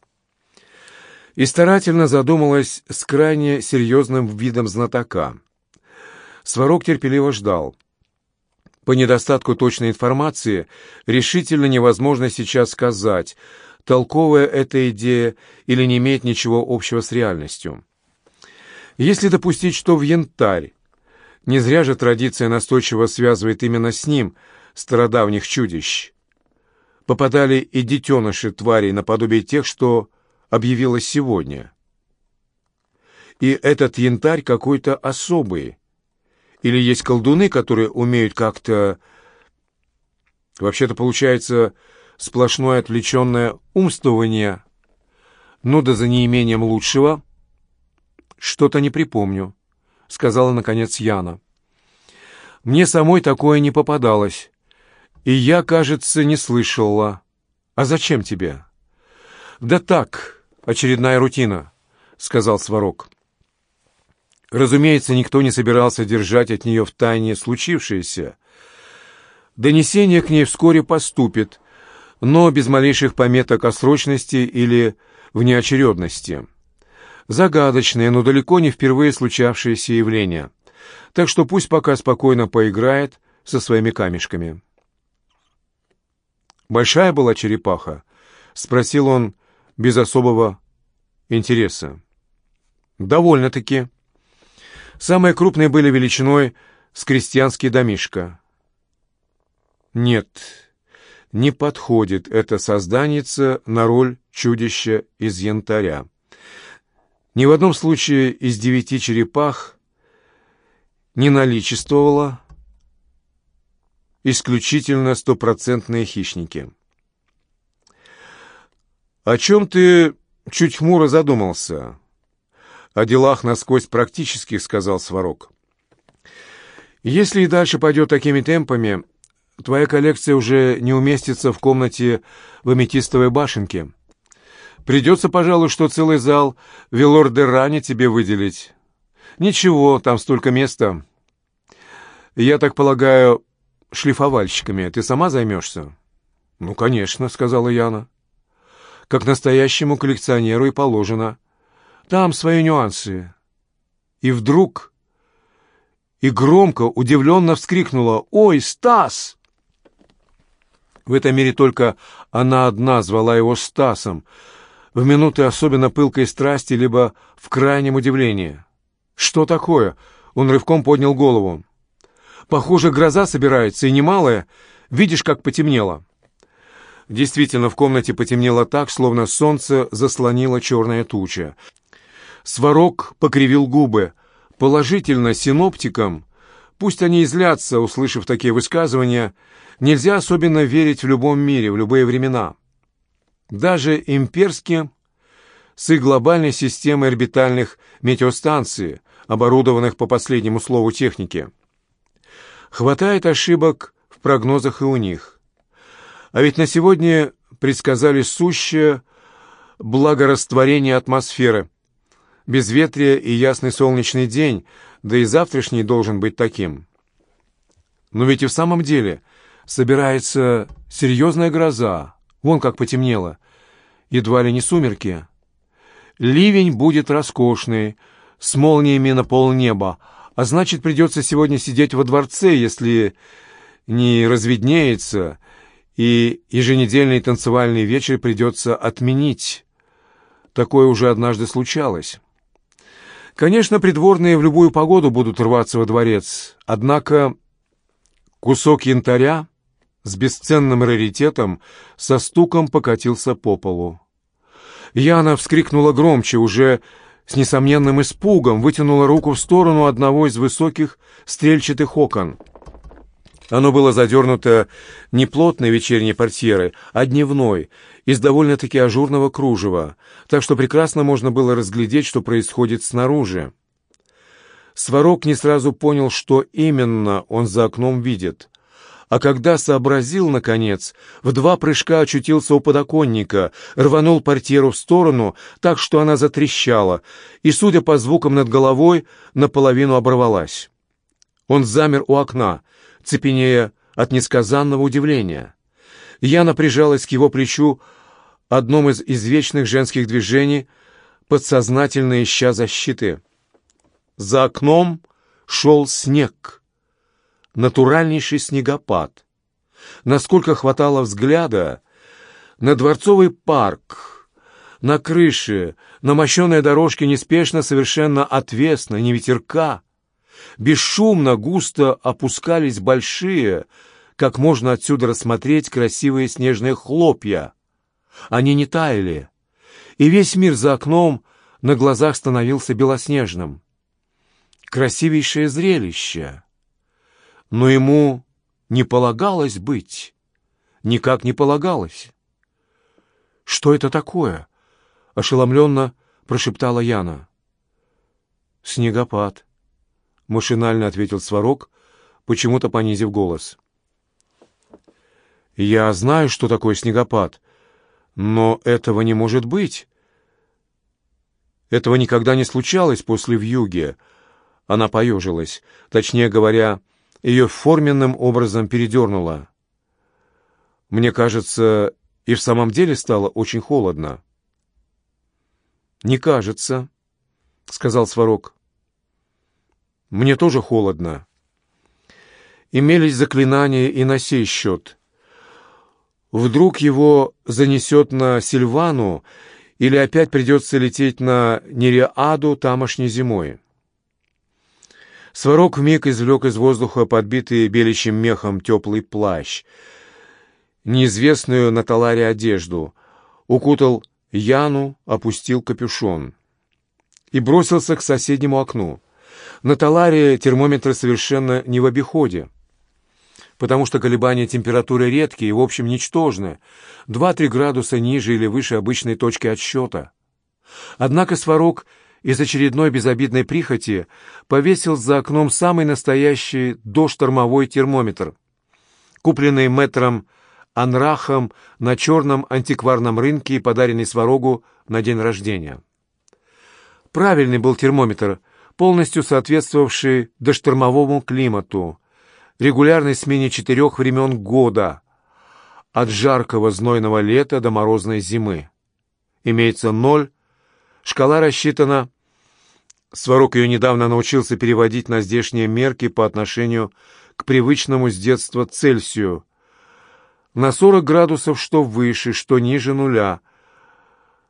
И старательно задумалась с крайне серьезным видом знатока. Сварог терпеливо ждал. По недостатку точной информации решительно невозможно сейчас сказать, толковая эта идея или не имеет ничего общего с реальностью. Если допустить, что в янтарь, не зря же традиция настойчиво связывает именно с ним стародавних чудищ, попадали и детеныши тварей наподобие тех, что объявилось сегодня. И этот янтарь какой-то особый. Или есть колдуны, которые умеют как-то... Вообще-то получается сплошное отвлеченное умствование. Ну да за неимением лучшего. Что-то не припомню, сказала наконец Яна. Мне самой такое не попадалось. И я, кажется, не слышала. А зачем тебе? Да так, очередная рутина, сказал Сварог. Разумеется, никто не собирался держать от нее в тайне случившееся. Донесение к ней вскоре поступит, но без малейших пометок о срочности или внеочередности. Загадочное, но далеко не впервые случавшееся явление. Так что пусть пока спокойно поиграет со своими камешками. «Большая была черепаха?» — спросил он без особого интереса. «Довольно-таки. Самые крупные были величиной с крестьянский домишко». «Нет, не подходит эта созданица на роль чудища из янтаря. Ни в одном случае из девяти черепах не наличествовало исключительно стопроцентные хищники. «О чем ты чуть хмуро задумался?» «О делах насквозь практических», — сказал Сварог. «Если и дальше пойдет такими темпами, Твоя коллекция уже не уместится в комнате в аметистовой башенке. Придется, пожалуй, что целый зал Велор-де-Ране тебе выделить. Ничего, там столько места. Я так полагаю, шлифовальщиками ты сама займешься? Ну, конечно, сказала Яна. Как настоящему коллекционеру и положено. Там свои нюансы. И вдруг... И громко, удивленно вскрикнула «Ой, Стас!» В этом мире только она одна звала его Стасом, в минуты особенно пылкой страсти, либо в крайнем удивлении. «Что такое?» — он рывком поднял голову. «Похоже, гроза собирается, и немалая. Видишь, как потемнело». Действительно, в комнате потемнело так, словно солнце заслонило черная туча. Сварог покривил губы. Положительно, синоптикам, пусть они излятся, услышав такие высказывания, — Нельзя особенно верить в любом мире, в любые времена. Даже имперским с их глобальной системой орбитальных метеостанций, оборудованных по последнему слову техники. Хватает ошибок в прогнозах и у них. А ведь на сегодня предсказали сущее благорастворение атмосферы, безветрие и ясный солнечный день, да и завтрашний должен быть таким. Но ведь и в самом деле – собирается серьезная гроза. Вон как потемнело. Едва ли не сумерки. Ливень будет роскошный, с молниями на полнеба, а значит, придется сегодня сидеть во дворце, если не разведнеется, и еженедельный танцевальный вечер придется отменить. Такое уже однажды случалось. Конечно, придворные в любую погоду будут рваться во дворец, однако кусок янтаря с бесценным раритетом со стуком покатился по полу. Яна вскрикнула громче, уже с несомненным испугом, вытянула руку в сторону одного из высоких стрельчатых окон. Оно было задернуто не плотной вечерней портьерой, а дневной, из довольно-таки ажурного кружева, так что прекрасно можно было разглядеть, что происходит снаружи. Сварог не сразу понял, что именно он за окном видит — а когда сообразил, наконец, в два прыжка очутился у подоконника, рванул портьеру в сторону, так что она затрещала, и, судя по звукам над головой, наполовину оборвалась. Он замер у окна, цепенея от несказанного удивления. Я прижалась к его плечу одном из извечных женских движений, подсознательно ища защиты. За окном шел снег натуральнейший снегопад. Насколько хватало взгляда, на Дворцовый парк, на крыше, на мощенной дорожке неспешно, совершенно отвесно, не ветерка, бесшумно, густо опускались большие, как можно отсюда рассмотреть, красивые снежные хлопья. Они не таяли, и весь мир за окном на глазах становился белоснежным. Красивейшее зрелище но ему не полагалось быть. Никак не полагалось. «Что это такое?» — ошеломленно прошептала Яна. «Снегопад», — машинально ответил Сварог, почему-то понизив голос. «Я знаю, что такое снегопад, но этого не может быть. Этого никогда не случалось после вьюги». Она поежилась, точнее говоря, — ее форменным образом передернуло. Мне кажется, и в самом деле стало очень холодно. «Не кажется», — сказал Сварог. «Мне тоже холодно». Имелись заклинания и на сей счет. Вдруг его занесет на Сильвану, или опять придется лететь на Нереаду тамошней зимой. Сварог вмиг извлек из воздуха подбитый беличьим мехом теплый плащ, неизвестную на таларе одежду, укутал Яну, опустил капюшон и бросился к соседнему окну. На таларе термометры совершенно не в обиходе, потому что колебания температуры редкие и, в общем, ничтожны, 2-3 градуса ниже или выше обычной точки отсчета. Однако Сварог из очередной безобидной прихоти повесил за окном самый настоящий доштормовой термометр, купленный мэтром Анрахом на черном антикварном рынке и подаренный Сварогу на день рождения. Правильный был термометр, полностью соответствовавший доштормовому климату, регулярной смене четырех времен года, от жаркого знойного лета до морозной зимы. Имеется ноль, шкала рассчитана Сварог ее недавно научился переводить на здешние мерки по отношению к привычному с детства Цельсию. На 40 градусов что выше, что ниже нуля.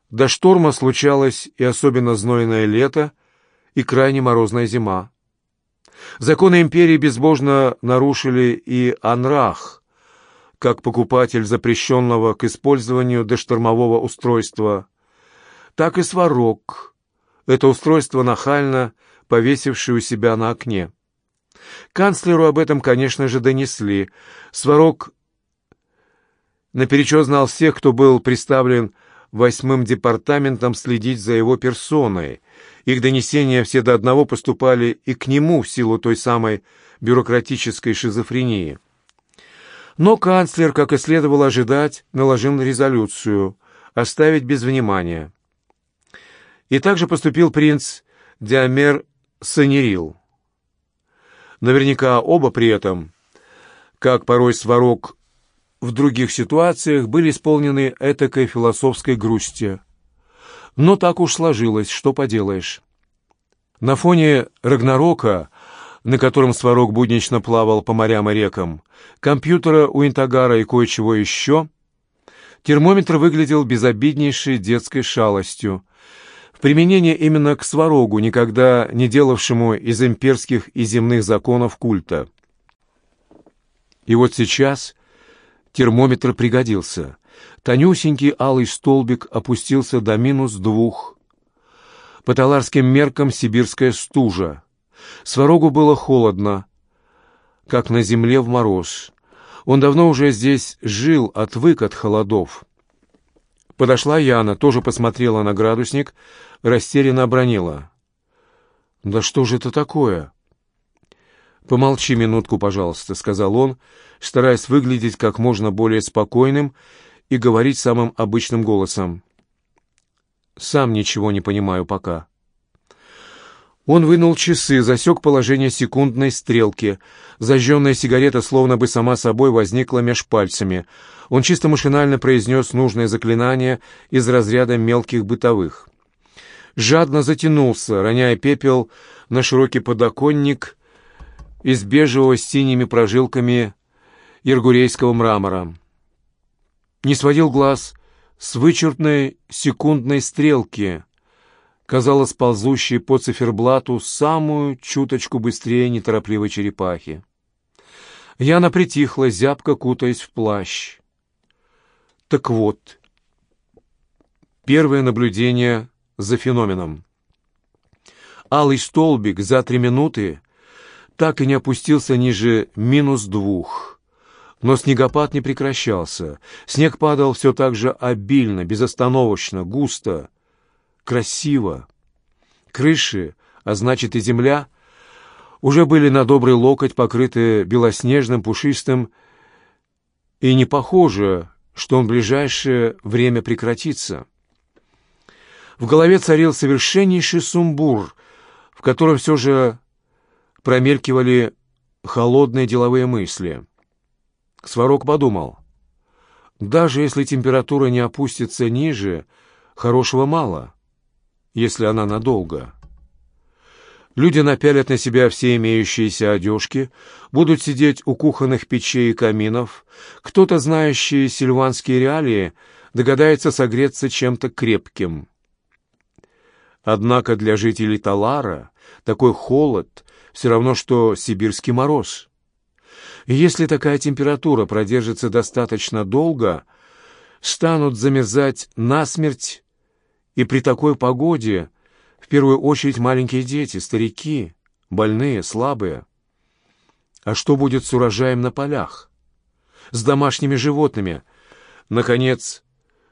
До шторма случалось и особенно знойное лето, и крайне морозная зима. Законы империи безбожно нарушили и Анрах, как покупатель запрещенного к использованию доштормового устройства, так и Сварог — это устройство нахально повесившее у себя на окне. Канцлеру об этом, конечно же, донесли. Сварог наперечет знал всех, кто был представлен восьмым департаментом следить за его персоной. Их донесения все до одного поступали и к нему в силу той самой бюрократической шизофрении. Но канцлер, как и следовало ожидать, наложил резолюцию оставить без внимания. И также поступил принц Диамер Санерил. Наверняка оба при этом, как порой сварог в других ситуациях, были исполнены этакой философской грусти. Но так уж сложилось, что поделаешь. На фоне Рагнарока, на котором Сварог буднично плавал по морям и рекам, компьютера у Интагара и кое-чего еще, термометр выглядел безобиднейшей детской шалостью, Применение именно к сварогу, никогда не делавшему из имперских и земных законов культа. И вот сейчас термометр пригодился. Тонюсенький алый столбик опустился до минус двух. По таларским меркам сибирская стужа. Сварогу было холодно, как на земле в мороз. Он давно уже здесь жил, отвык от холодов. Подошла Яна, тоже посмотрела на градусник, растерянно обронила. «Да что же это такое?» «Помолчи минутку, пожалуйста», — сказал он, стараясь выглядеть как можно более спокойным и говорить самым обычным голосом. «Сам ничего не понимаю пока». Он вынул часы, засек положение секундной стрелки. Зажженная сигарета словно бы сама собой возникла меж пальцами. Он чисто машинально произнес нужное заклинание из разряда мелких бытовых. Жадно затянулся, роняя пепел на широкий подоконник из бежевого с синими прожилками иргурейского мрамора. Не сводил глаз с вычурной секундной стрелки — казалось, ползущей по циферблату самую чуточку быстрее неторопливой черепахи. Яна притихла, зябко кутаясь в плащ. Так вот, первое наблюдение за феноменом. Алый столбик за три минуты так и не опустился ниже минус двух. Но снегопад не прекращался. Снег падал все так же обильно, безостановочно, густо — красиво. Крыши, а значит и земля, уже были на добрый локоть покрыты белоснежным, пушистым, и не похоже, что он в ближайшее время прекратится. В голове царил совершеннейший сумбур, в котором все же промелькивали холодные деловые мысли. Сварог подумал, даже если температура не опустится ниже, хорошего мало если она надолго. Люди напялят на себя все имеющиеся одежки, будут сидеть у кухонных печей и каминов. Кто-то, знающий сильванские реалии, догадается согреться чем-то крепким. Однако для жителей Талара такой холод все равно, что сибирский мороз. Если такая температура продержится достаточно долго, станут замерзать насмерть и при такой погоде в первую очередь маленькие дети, старики, больные, слабые. А что будет с урожаем на полях? С домашними животными? Наконец,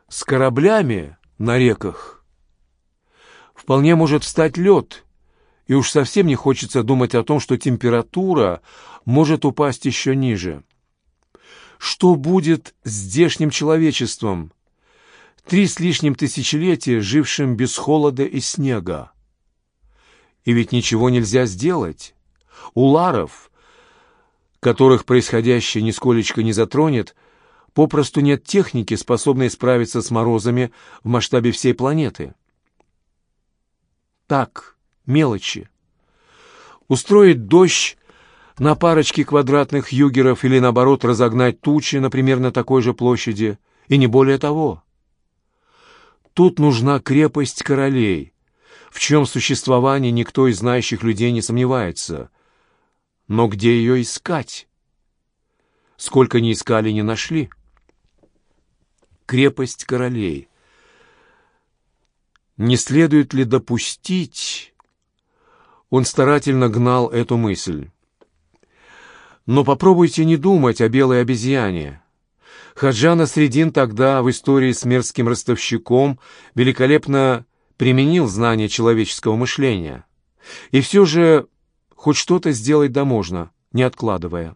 с кораблями на реках? Вполне может встать лед, и уж совсем не хочется думать о том, что температура может упасть еще ниже. Что будет с здешним человечеством, три с лишним тысячелетия жившим без холода и снега. И ведь ничего нельзя сделать. У ларов, которых происходящее нисколечко не затронет, попросту нет техники, способной справиться с морозами в масштабе всей планеты. Так, мелочи. Устроить дождь на парочке квадратных югеров или, наоборот, разогнать тучи на примерно такой же площади, и не более того. Тут нужна крепость королей, в чем существовании никто из знающих людей не сомневается. Но где ее искать? Сколько ни искали, не нашли. Крепость королей. Не следует ли допустить... Он старательно гнал эту мысль. Но попробуйте не думать о белой обезьяне. Хаджана Средин тогда в истории с мерзким ростовщиком великолепно применил знание человеческого мышления. И все же хоть что-то сделать да можно, не откладывая.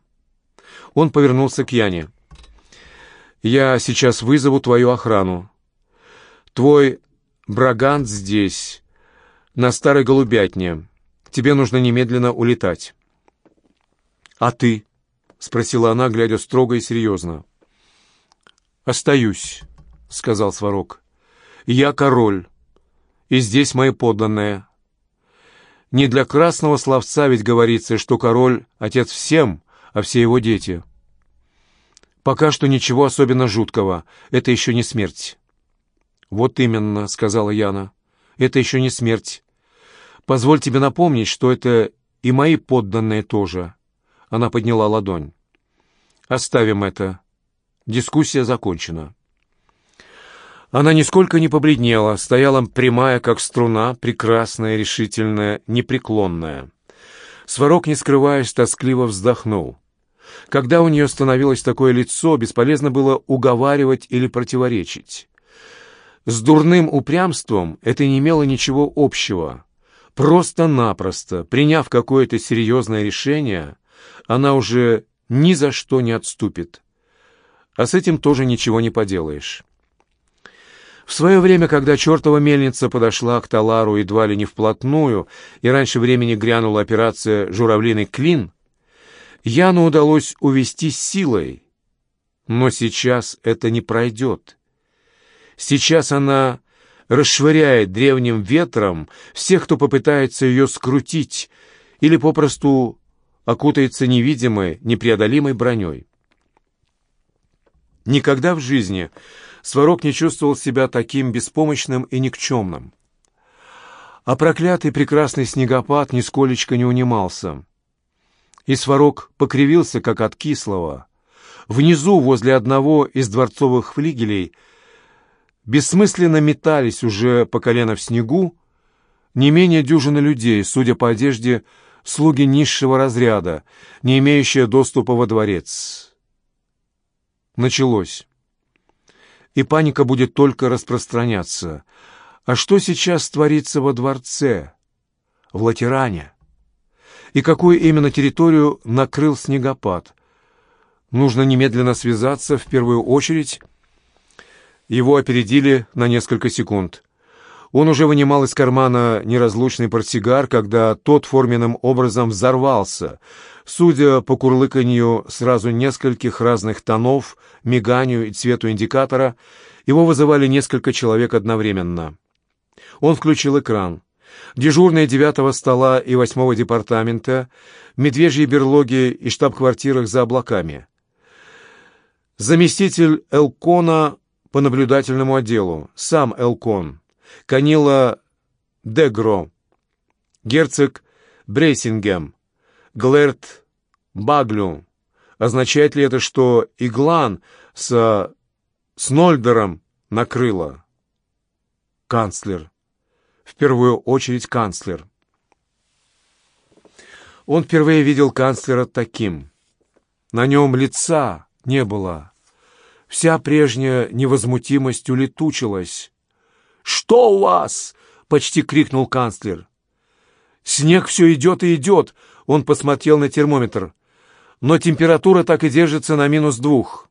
Он повернулся к Яне. «Я сейчас вызову твою охрану. Твой брагант здесь, на старой голубятне. Тебе нужно немедленно улетать». «А ты?» — спросила она, глядя строго и серьезно. «Остаюсь», — сказал Сварог. «Я король, и здесь мои подданные. Не для красного словца ведь говорится, что король — отец всем, а все его дети. Пока что ничего особенно жуткого, это еще не смерть». «Вот именно», — сказала Яна, — «это еще не смерть. Позволь тебе напомнить, что это и мои подданные тоже». Она подняла ладонь. «Оставим это». Дискуссия закончена. Она нисколько не побледнела, стояла прямая, как струна, прекрасная, решительная, непреклонная. Сварог, не скрываясь, тоскливо вздохнул. Когда у нее становилось такое лицо, бесполезно было уговаривать или противоречить. С дурным упрямством это не имело ничего общего. Просто-напросто, приняв какое-то серьезное решение, она уже ни за что не отступит. А с этим тоже ничего не поделаешь. В свое время, когда чертова мельница подошла к Талару едва ли не вплотную, и раньше времени грянула операция «Журавлиный клин», Яну удалось увести силой, но сейчас это не пройдет. Сейчас она расшвыряет древним ветром всех, кто попытается ее скрутить, или попросту окутается невидимой, непреодолимой броней. Никогда в жизни Сварог не чувствовал себя таким беспомощным и никчемным. А проклятый прекрасный снегопад нисколечко не унимался. И Сварог покривился, как от кислого. Внизу, возле одного из дворцовых флигелей, бессмысленно метались уже по колено в снегу не менее дюжины людей, судя по одежде, слуги низшего разряда, не имеющие доступа во дворец. Началось и паника будет только распространяться. А что сейчас творится во дворце, в Латеране? И какую именно территорию накрыл снегопад? Нужно немедленно связаться, в первую очередь. Его опередили на несколько секунд. Он уже вынимал из кармана неразлучный портсигар, когда тот форменным образом взорвался — Судя по курлыканью сразу нескольких разных тонов, миганию и цвету индикатора, его вызывали несколько человек одновременно. Он включил экран. Дежурные девятого стола и восьмого департамента, медвежьи берлоги и штаб-квартирах за облаками. Заместитель Элкона по наблюдательному отделу, сам Элкон, Канила Дегро, герцог Брейсингем, Глэрт Баглю. Означает ли это, что Иглан с Снольдером накрыло? Канцлер. В первую очередь канцлер. Он впервые видел канцлера таким. На нем лица не было. Вся прежняя невозмутимость улетучилась. «Что у вас?» — почти крикнул канцлер. «Снег все идет и идет!» Он посмотрел на термометр. «Но температура так и держится на минус двух».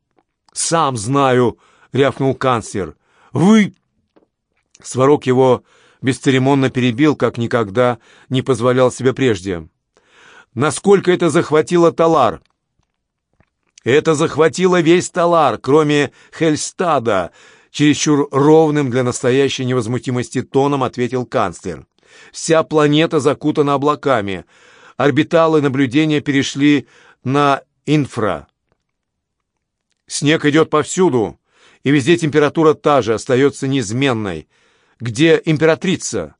«Сам знаю!» — рявкнул канцлер. «Вы...» Сварог его бесцеремонно перебил, как никогда не позволял себе прежде. «Насколько это захватило Талар?» «Это захватило весь Талар, кроме Хельстада», чересчур ровным для настоящей невозмутимости тоном ответил канцлер. Вся планета закутана облаками. Орбиталы наблюдения перешли на инфра. Снег идет повсюду, и везде температура та же, остается неизменной. Где императрица?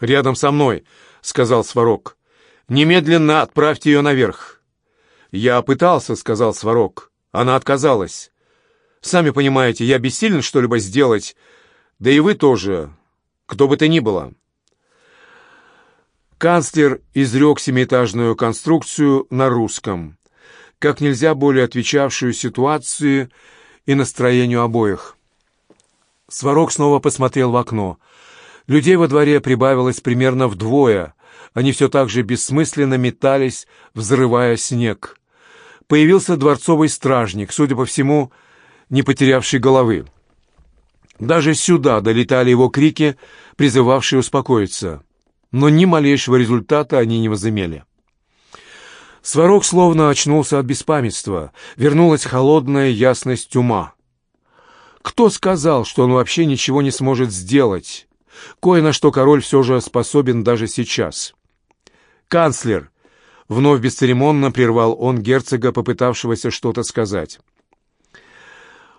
Рядом со мной, сказал Сварог. Немедленно отправьте ее наверх. Я пытался, сказал Сварог. Она отказалась. Сами понимаете, я бессилен что-либо сделать, да и вы тоже, кто бы то ни было. Канцлер изрек семиэтажную конструкцию на русском, как нельзя более отвечавшую ситуации и настроению обоих. Сварог снова посмотрел в окно. Людей во дворе прибавилось примерно вдвое. Они все так же бессмысленно метались, взрывая снег. Появился дворцовый стражник, судя по всему, не потерявший головы. Даже сюда долетали его крики, призывавшие успокоиться но ни малейшего результата они не возымели. Сварог словно очнулся от беспамятства, вернулась холодная ясность ума. Кто сказал, что он вообще ничего не сможет сделать? Кое на что король все же способен даже сейчас. «Канцлер!» — вновь бесцеремонно прервал он герцога, попытавшегося что-то сказать.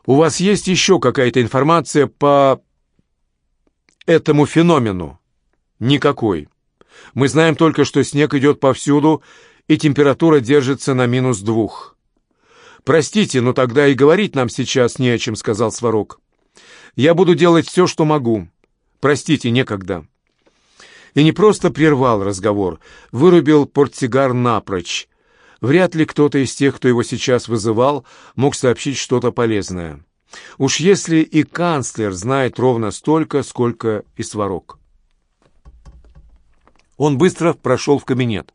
«У вас есть еще какая-то информация по этому феномену?» Никакой. Мы знаем только, что снег идет повсюду, и температура держится на минус двух. «Простите, но тогда и говорить нам сейчас не о чем», — сказал Сварог. «Я буду делать все, что могу. Простите, некогда». И не просто прервал разговор, вырубил портсигар напрочь. Вряд ли кто-то из тех, кто его сейчас вызывал, мог сообщить что-то полезное. Уж если и канцлер знает ровно столько, сколько и Сварог. Он быстро прошел в кабинет.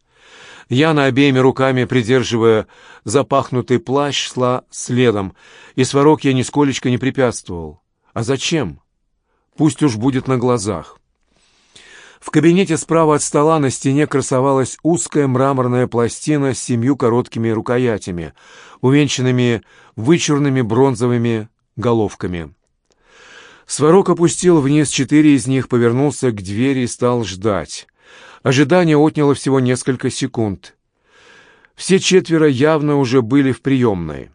Яна обеими руками, придерживая запахнутый плащ, шла следом, и Сварог ей нисколечко не препятствовал. А зачем? Пусть уж будет на глазах. В кабинете справа от стола на стене красовалась узкая мраморная пластина с семью короткими рукоятями, увенчанными вычурными бронзовыми головками. Сварог опустил вниз четыре из них, повернулся к двери и стал ждать. Ожидание отняло всего несколько секунд. Все четверо явно уже были в приемной.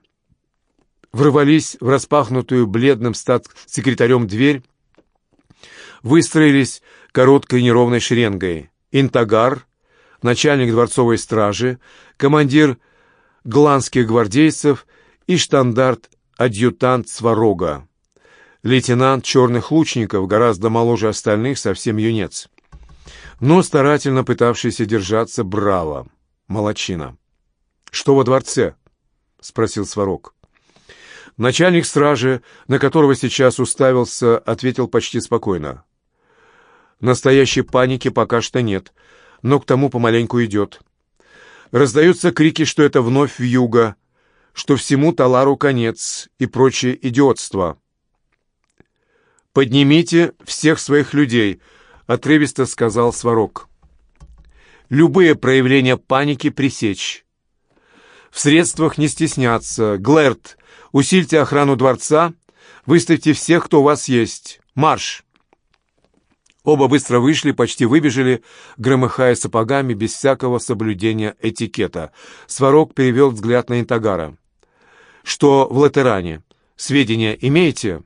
Врывались в распахнутую бледным стат-секретарем дверь, выстроились короткой неровной шеренгой. Интагар, начальник дворцовой стражи, командир гланских гвардейцев и штандарт-адъютант Сварога. Лейтенант черных лучников, гораздо моложе остальных, совсем юнец но старательно пытавшийся держаться браво. Молодчина. «Что во дворце?» — спросил Сварог. Начальник стражи, на которого сейчас уставился, ответил почти спокойно. «Настоящей паники пока что нет, но к тому помаленьку идет. Раздаются крики, что это вновь вьюга, что всему Талару конец и прочее идиотство. Поднимите всех своих людей», — отрывисто сказал Сварог. «Любые проявления паники пресечь. В средствах не стесняться. Глэрт, усильте охрану дворца, выставьте всех, кто у вас есть. Марш!» Оба быстро вышли, почти выбежали, громыхая сапогами без всякого соблюдения этикета. Сварог перевел взгляд на Интагара. «Что в Латеране? Сведения имеете?»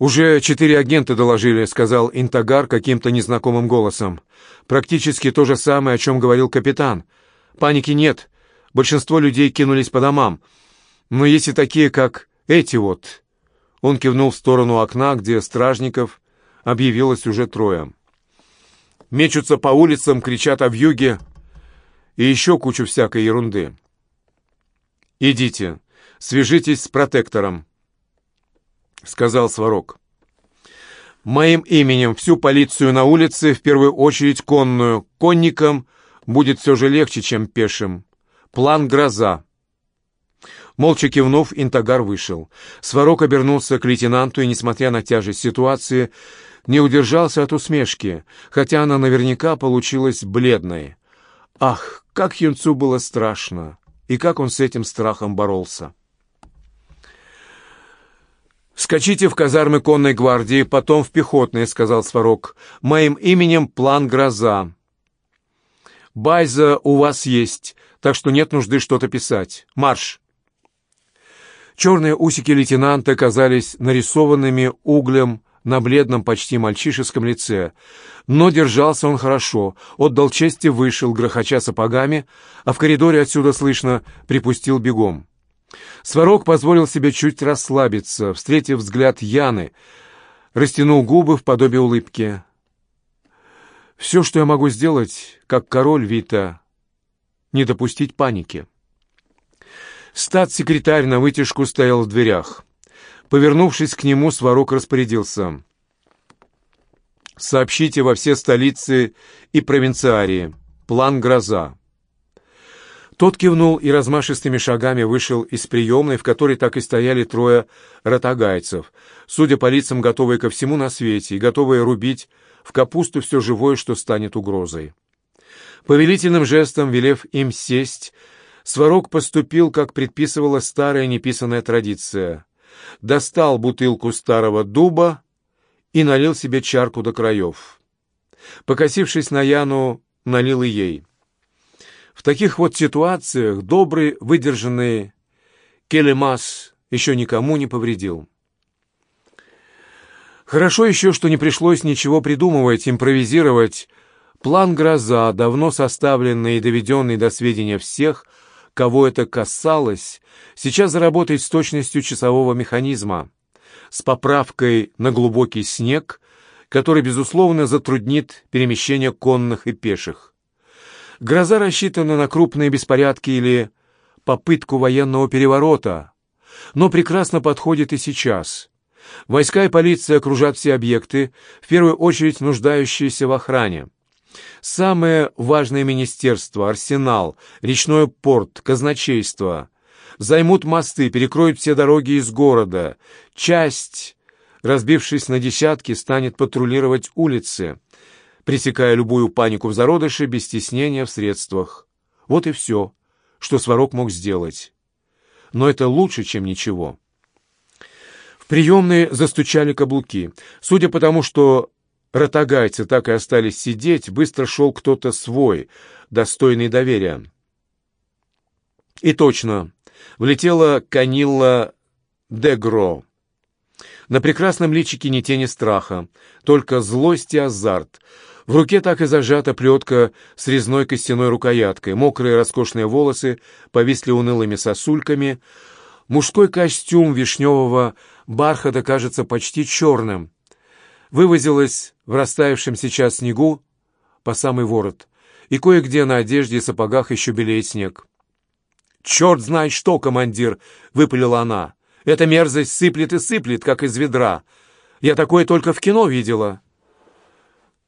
«Уже четыре агента доложили», — сказал Интагар каким-то незнакомым голосом. «Практически то же самое, о чем говорил капитан. Паники нет. Большинство людей кинулись по домам. Но есть и такие, как эти вот». Он кивнул в сторону окна, где стражников объявилось уже трое. Мечутся по улицам, кричат о вьюге и еще кучу всякой ерунды. «Идите, свяжитесь с протектором», — сказал Сварог. «Моим именем всю полицию на улице, в первую очередь конную. Конникам будет все же легче, чем пешим. План «Гроза». Молча кивнув, Интагар вышел. Сварог обернулся к лейтенанту и, несмотря на тяжесть ситуации, не удержался от усмешки, хотя она наверняка получилась бледной. Ах, как юнцу было страшно, и как он с этим страхом боролся. «Скачите в казармы конной гвардии, потом в пехотные», — сказал Сварог. «Моим именем план «Гроза». Байза у вас есть, так что нет нужды что-то писать. Марш!» Черные усики лейтенанта казались нарисованными углем на бледном, почти мальчишеском лице. Но держался он хорошо, отдал честь и вышел, грохоча сапогами, а в коридоре отсюда слышно припустил бегом. Сварог позволил себе чуть расслабиться, встретив взгляд Яны, растянул губы в подобие улыбки. «Все, что я могу сделать, как король Вита, не допустить паники». Стат-секретарь на вытяжку стоял в дверях. Повернувшись к нему, Сварог распорядился. «Сообщите во все столицы и провинциарии. План «Гроза». Тот кивнул и размашистыми шагами вышел из приемной, в которой так и стояли трое ротагайцев, судя по лицам, готовые ко всему на свете и готовые рубить в капусту все живое, что станет угрозой. Повелительным жестом, велев им сесть, Сварог поступил, как предписывала старая неписанная традиция. Достал бутылку старого дуба и налил себе чарку до краев. Покосившись на Яну, налил и ей. В таких вот ситуациях добрый, выдержанный Келемас еще никому не повредил. Хорошо еще, что не пришлось ничего придумывать, импровизировать. План «Гроза», давно составленный и доведенный до сведения всех, кого это касалось, сейчас заработает с точностью часового механизма, с поправкой на глубокий снег, который, безусловно, затруднит перемещение конных и пеших. Гроза рассчитана на крупные беспорядки или попытку военного переворота, но прекрасно подходит и сейчас. Войска и полиция окружат все объекты, в первую очередь нуждающиеся в охране. Самое важное министерство, арсенал, речной порт, казначейство займут мосты, перекроют все дороги из города. Часть, разбившись на десятки, станет патрулировать улицы, пресекая любую панику в зародыше без стеснения в средствах. Вот и все, что Сварог мог сделать. Но это лучше, чем ничего. В приемной застучали каблуки. Судя по тому, что ротагайцы так и остались сидеть, быстро шел кто-то свой, достойный доверия. И точно, влетела Канилла Дегро. На прекрасном личике ни тени страха, только злость и азарт. В руке так и зажата плетка с резной костяной рукояткой, мокрые роскошные волосы повисли унылыми сосульками, мужской костюм вишневого бархата кажется почти черным. Вывозилась в растаявшем сейчас снегу по самый ворот, и кое-где на одежде и сапогах еще белеет снег. «Черт знает что, командир!» — выпалила она. «Эта мерзость сыплет и сыплет, как из ведра. Я такое только в кино видела».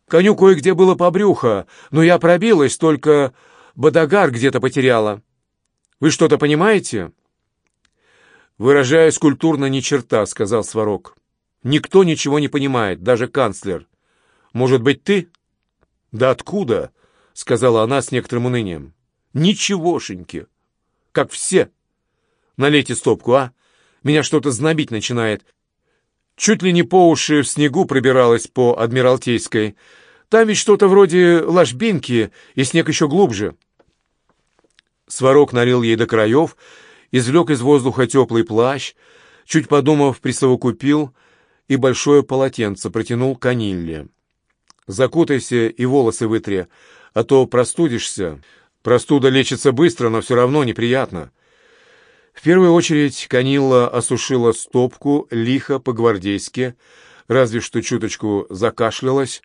Коню кое-где было по брюхо, но я пробилась, только бодагар где-то потеряла. Вы что-то понимаете?» «Выражаясь культурно, ни черта», — сказал Сварог. «Никто ничего не понимает, даже канцлер. Может быть, ты?» «Да откуда?» — сказала она с некоторым унынием. «Ничегошеньки!» как все. Налейте стопку, а? Меня что-то знобить начинает. Чуть ли не по уши в снегу пробиралась по Адмиралтейской. Там ведь что-то вроде ложбинки, и снег еще глубже. Сварог налил ей до краев, извлек из воздуха теплый плащ, чуть подумав, присовокупил и большое полотенце протянул Канилле. «Закутайся и волосы вытри, а то простудишься». Простуда лечится быстро, но все равно неприятно. В первую очередь Канилла осушила стопку, лихо, по-гвардейски, разве что чуточку закашлялась.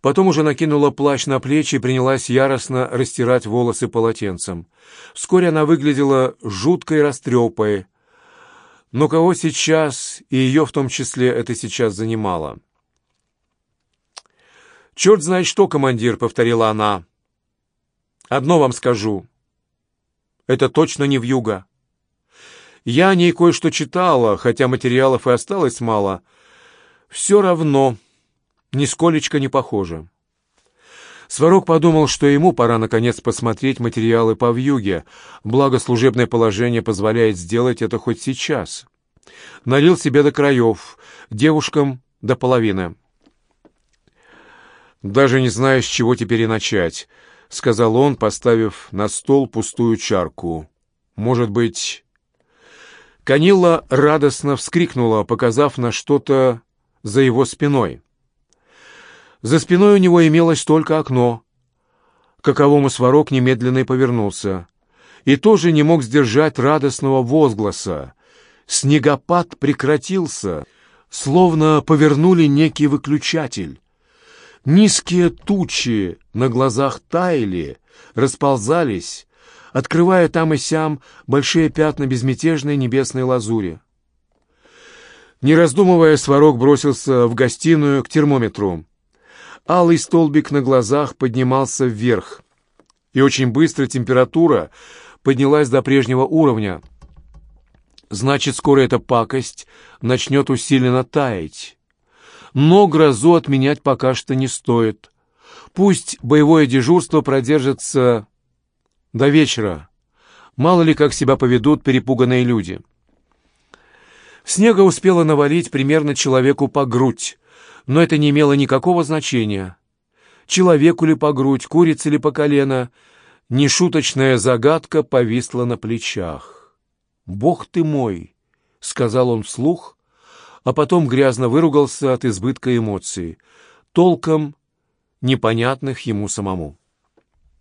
Потом уже накинула плащ на плечи и принялась яростно растирать волосы полотенцем. Вскоре она выглядела жуткой растрепой. Но кого сейчас, и ее в том числе, это сейчас занимало? «Черт знает что, командир», — повторила она. Одно вам скажу. Это точно не вьюга. Я о ней кое-что читала, хотя материалов и осталось мало. Все равно нисколечко не похоже. Сварог подумал, что ему пора наконец посмотреть материалы по вьюге, благо служебное положение позволяет сделать это хоть сейчас. Налил себе до краев, девушкам до половины. Даже не знаю, с чего теперь и начать —— сказал он, поставив на стол пустую чарку. «Может быть...» Канилла радостно вскрикнула, показав на что-то за его спиной. За спиной у него имелось только окно. Каковому сварок немедленно и повернулся. И тоже не мог сдержать радостного возгласа. Снегопад прекратился, словно повернули некий выключатель. Низкие тучи на глазах таяли, расползались, открывая там и сям большие пятна безмятежной небесной лазури. Не раздумывая, Сварог бросился в гостиную к термометру. Алый столбик на глазах поднимался вверх, и очень быстро температура поднялась до прежнего уровня. Значит, скоро эта пакость начнет усиленно таять но грозу отменять пока что не стоит. Пусть боевое дежурство продержится до вечера. Мало ли как себя поведут перепуганные люди. Снега успело навалить примерно человеку по грудь, но это не имело никакого значения. Человеку ли по грудь, курице ли по колено, нешуточная загадка повисла на плечах. «Бог ты мой!» — сказал он вслух, а потом грязно выругался от избытка эмоций, толком непонятных ему самому.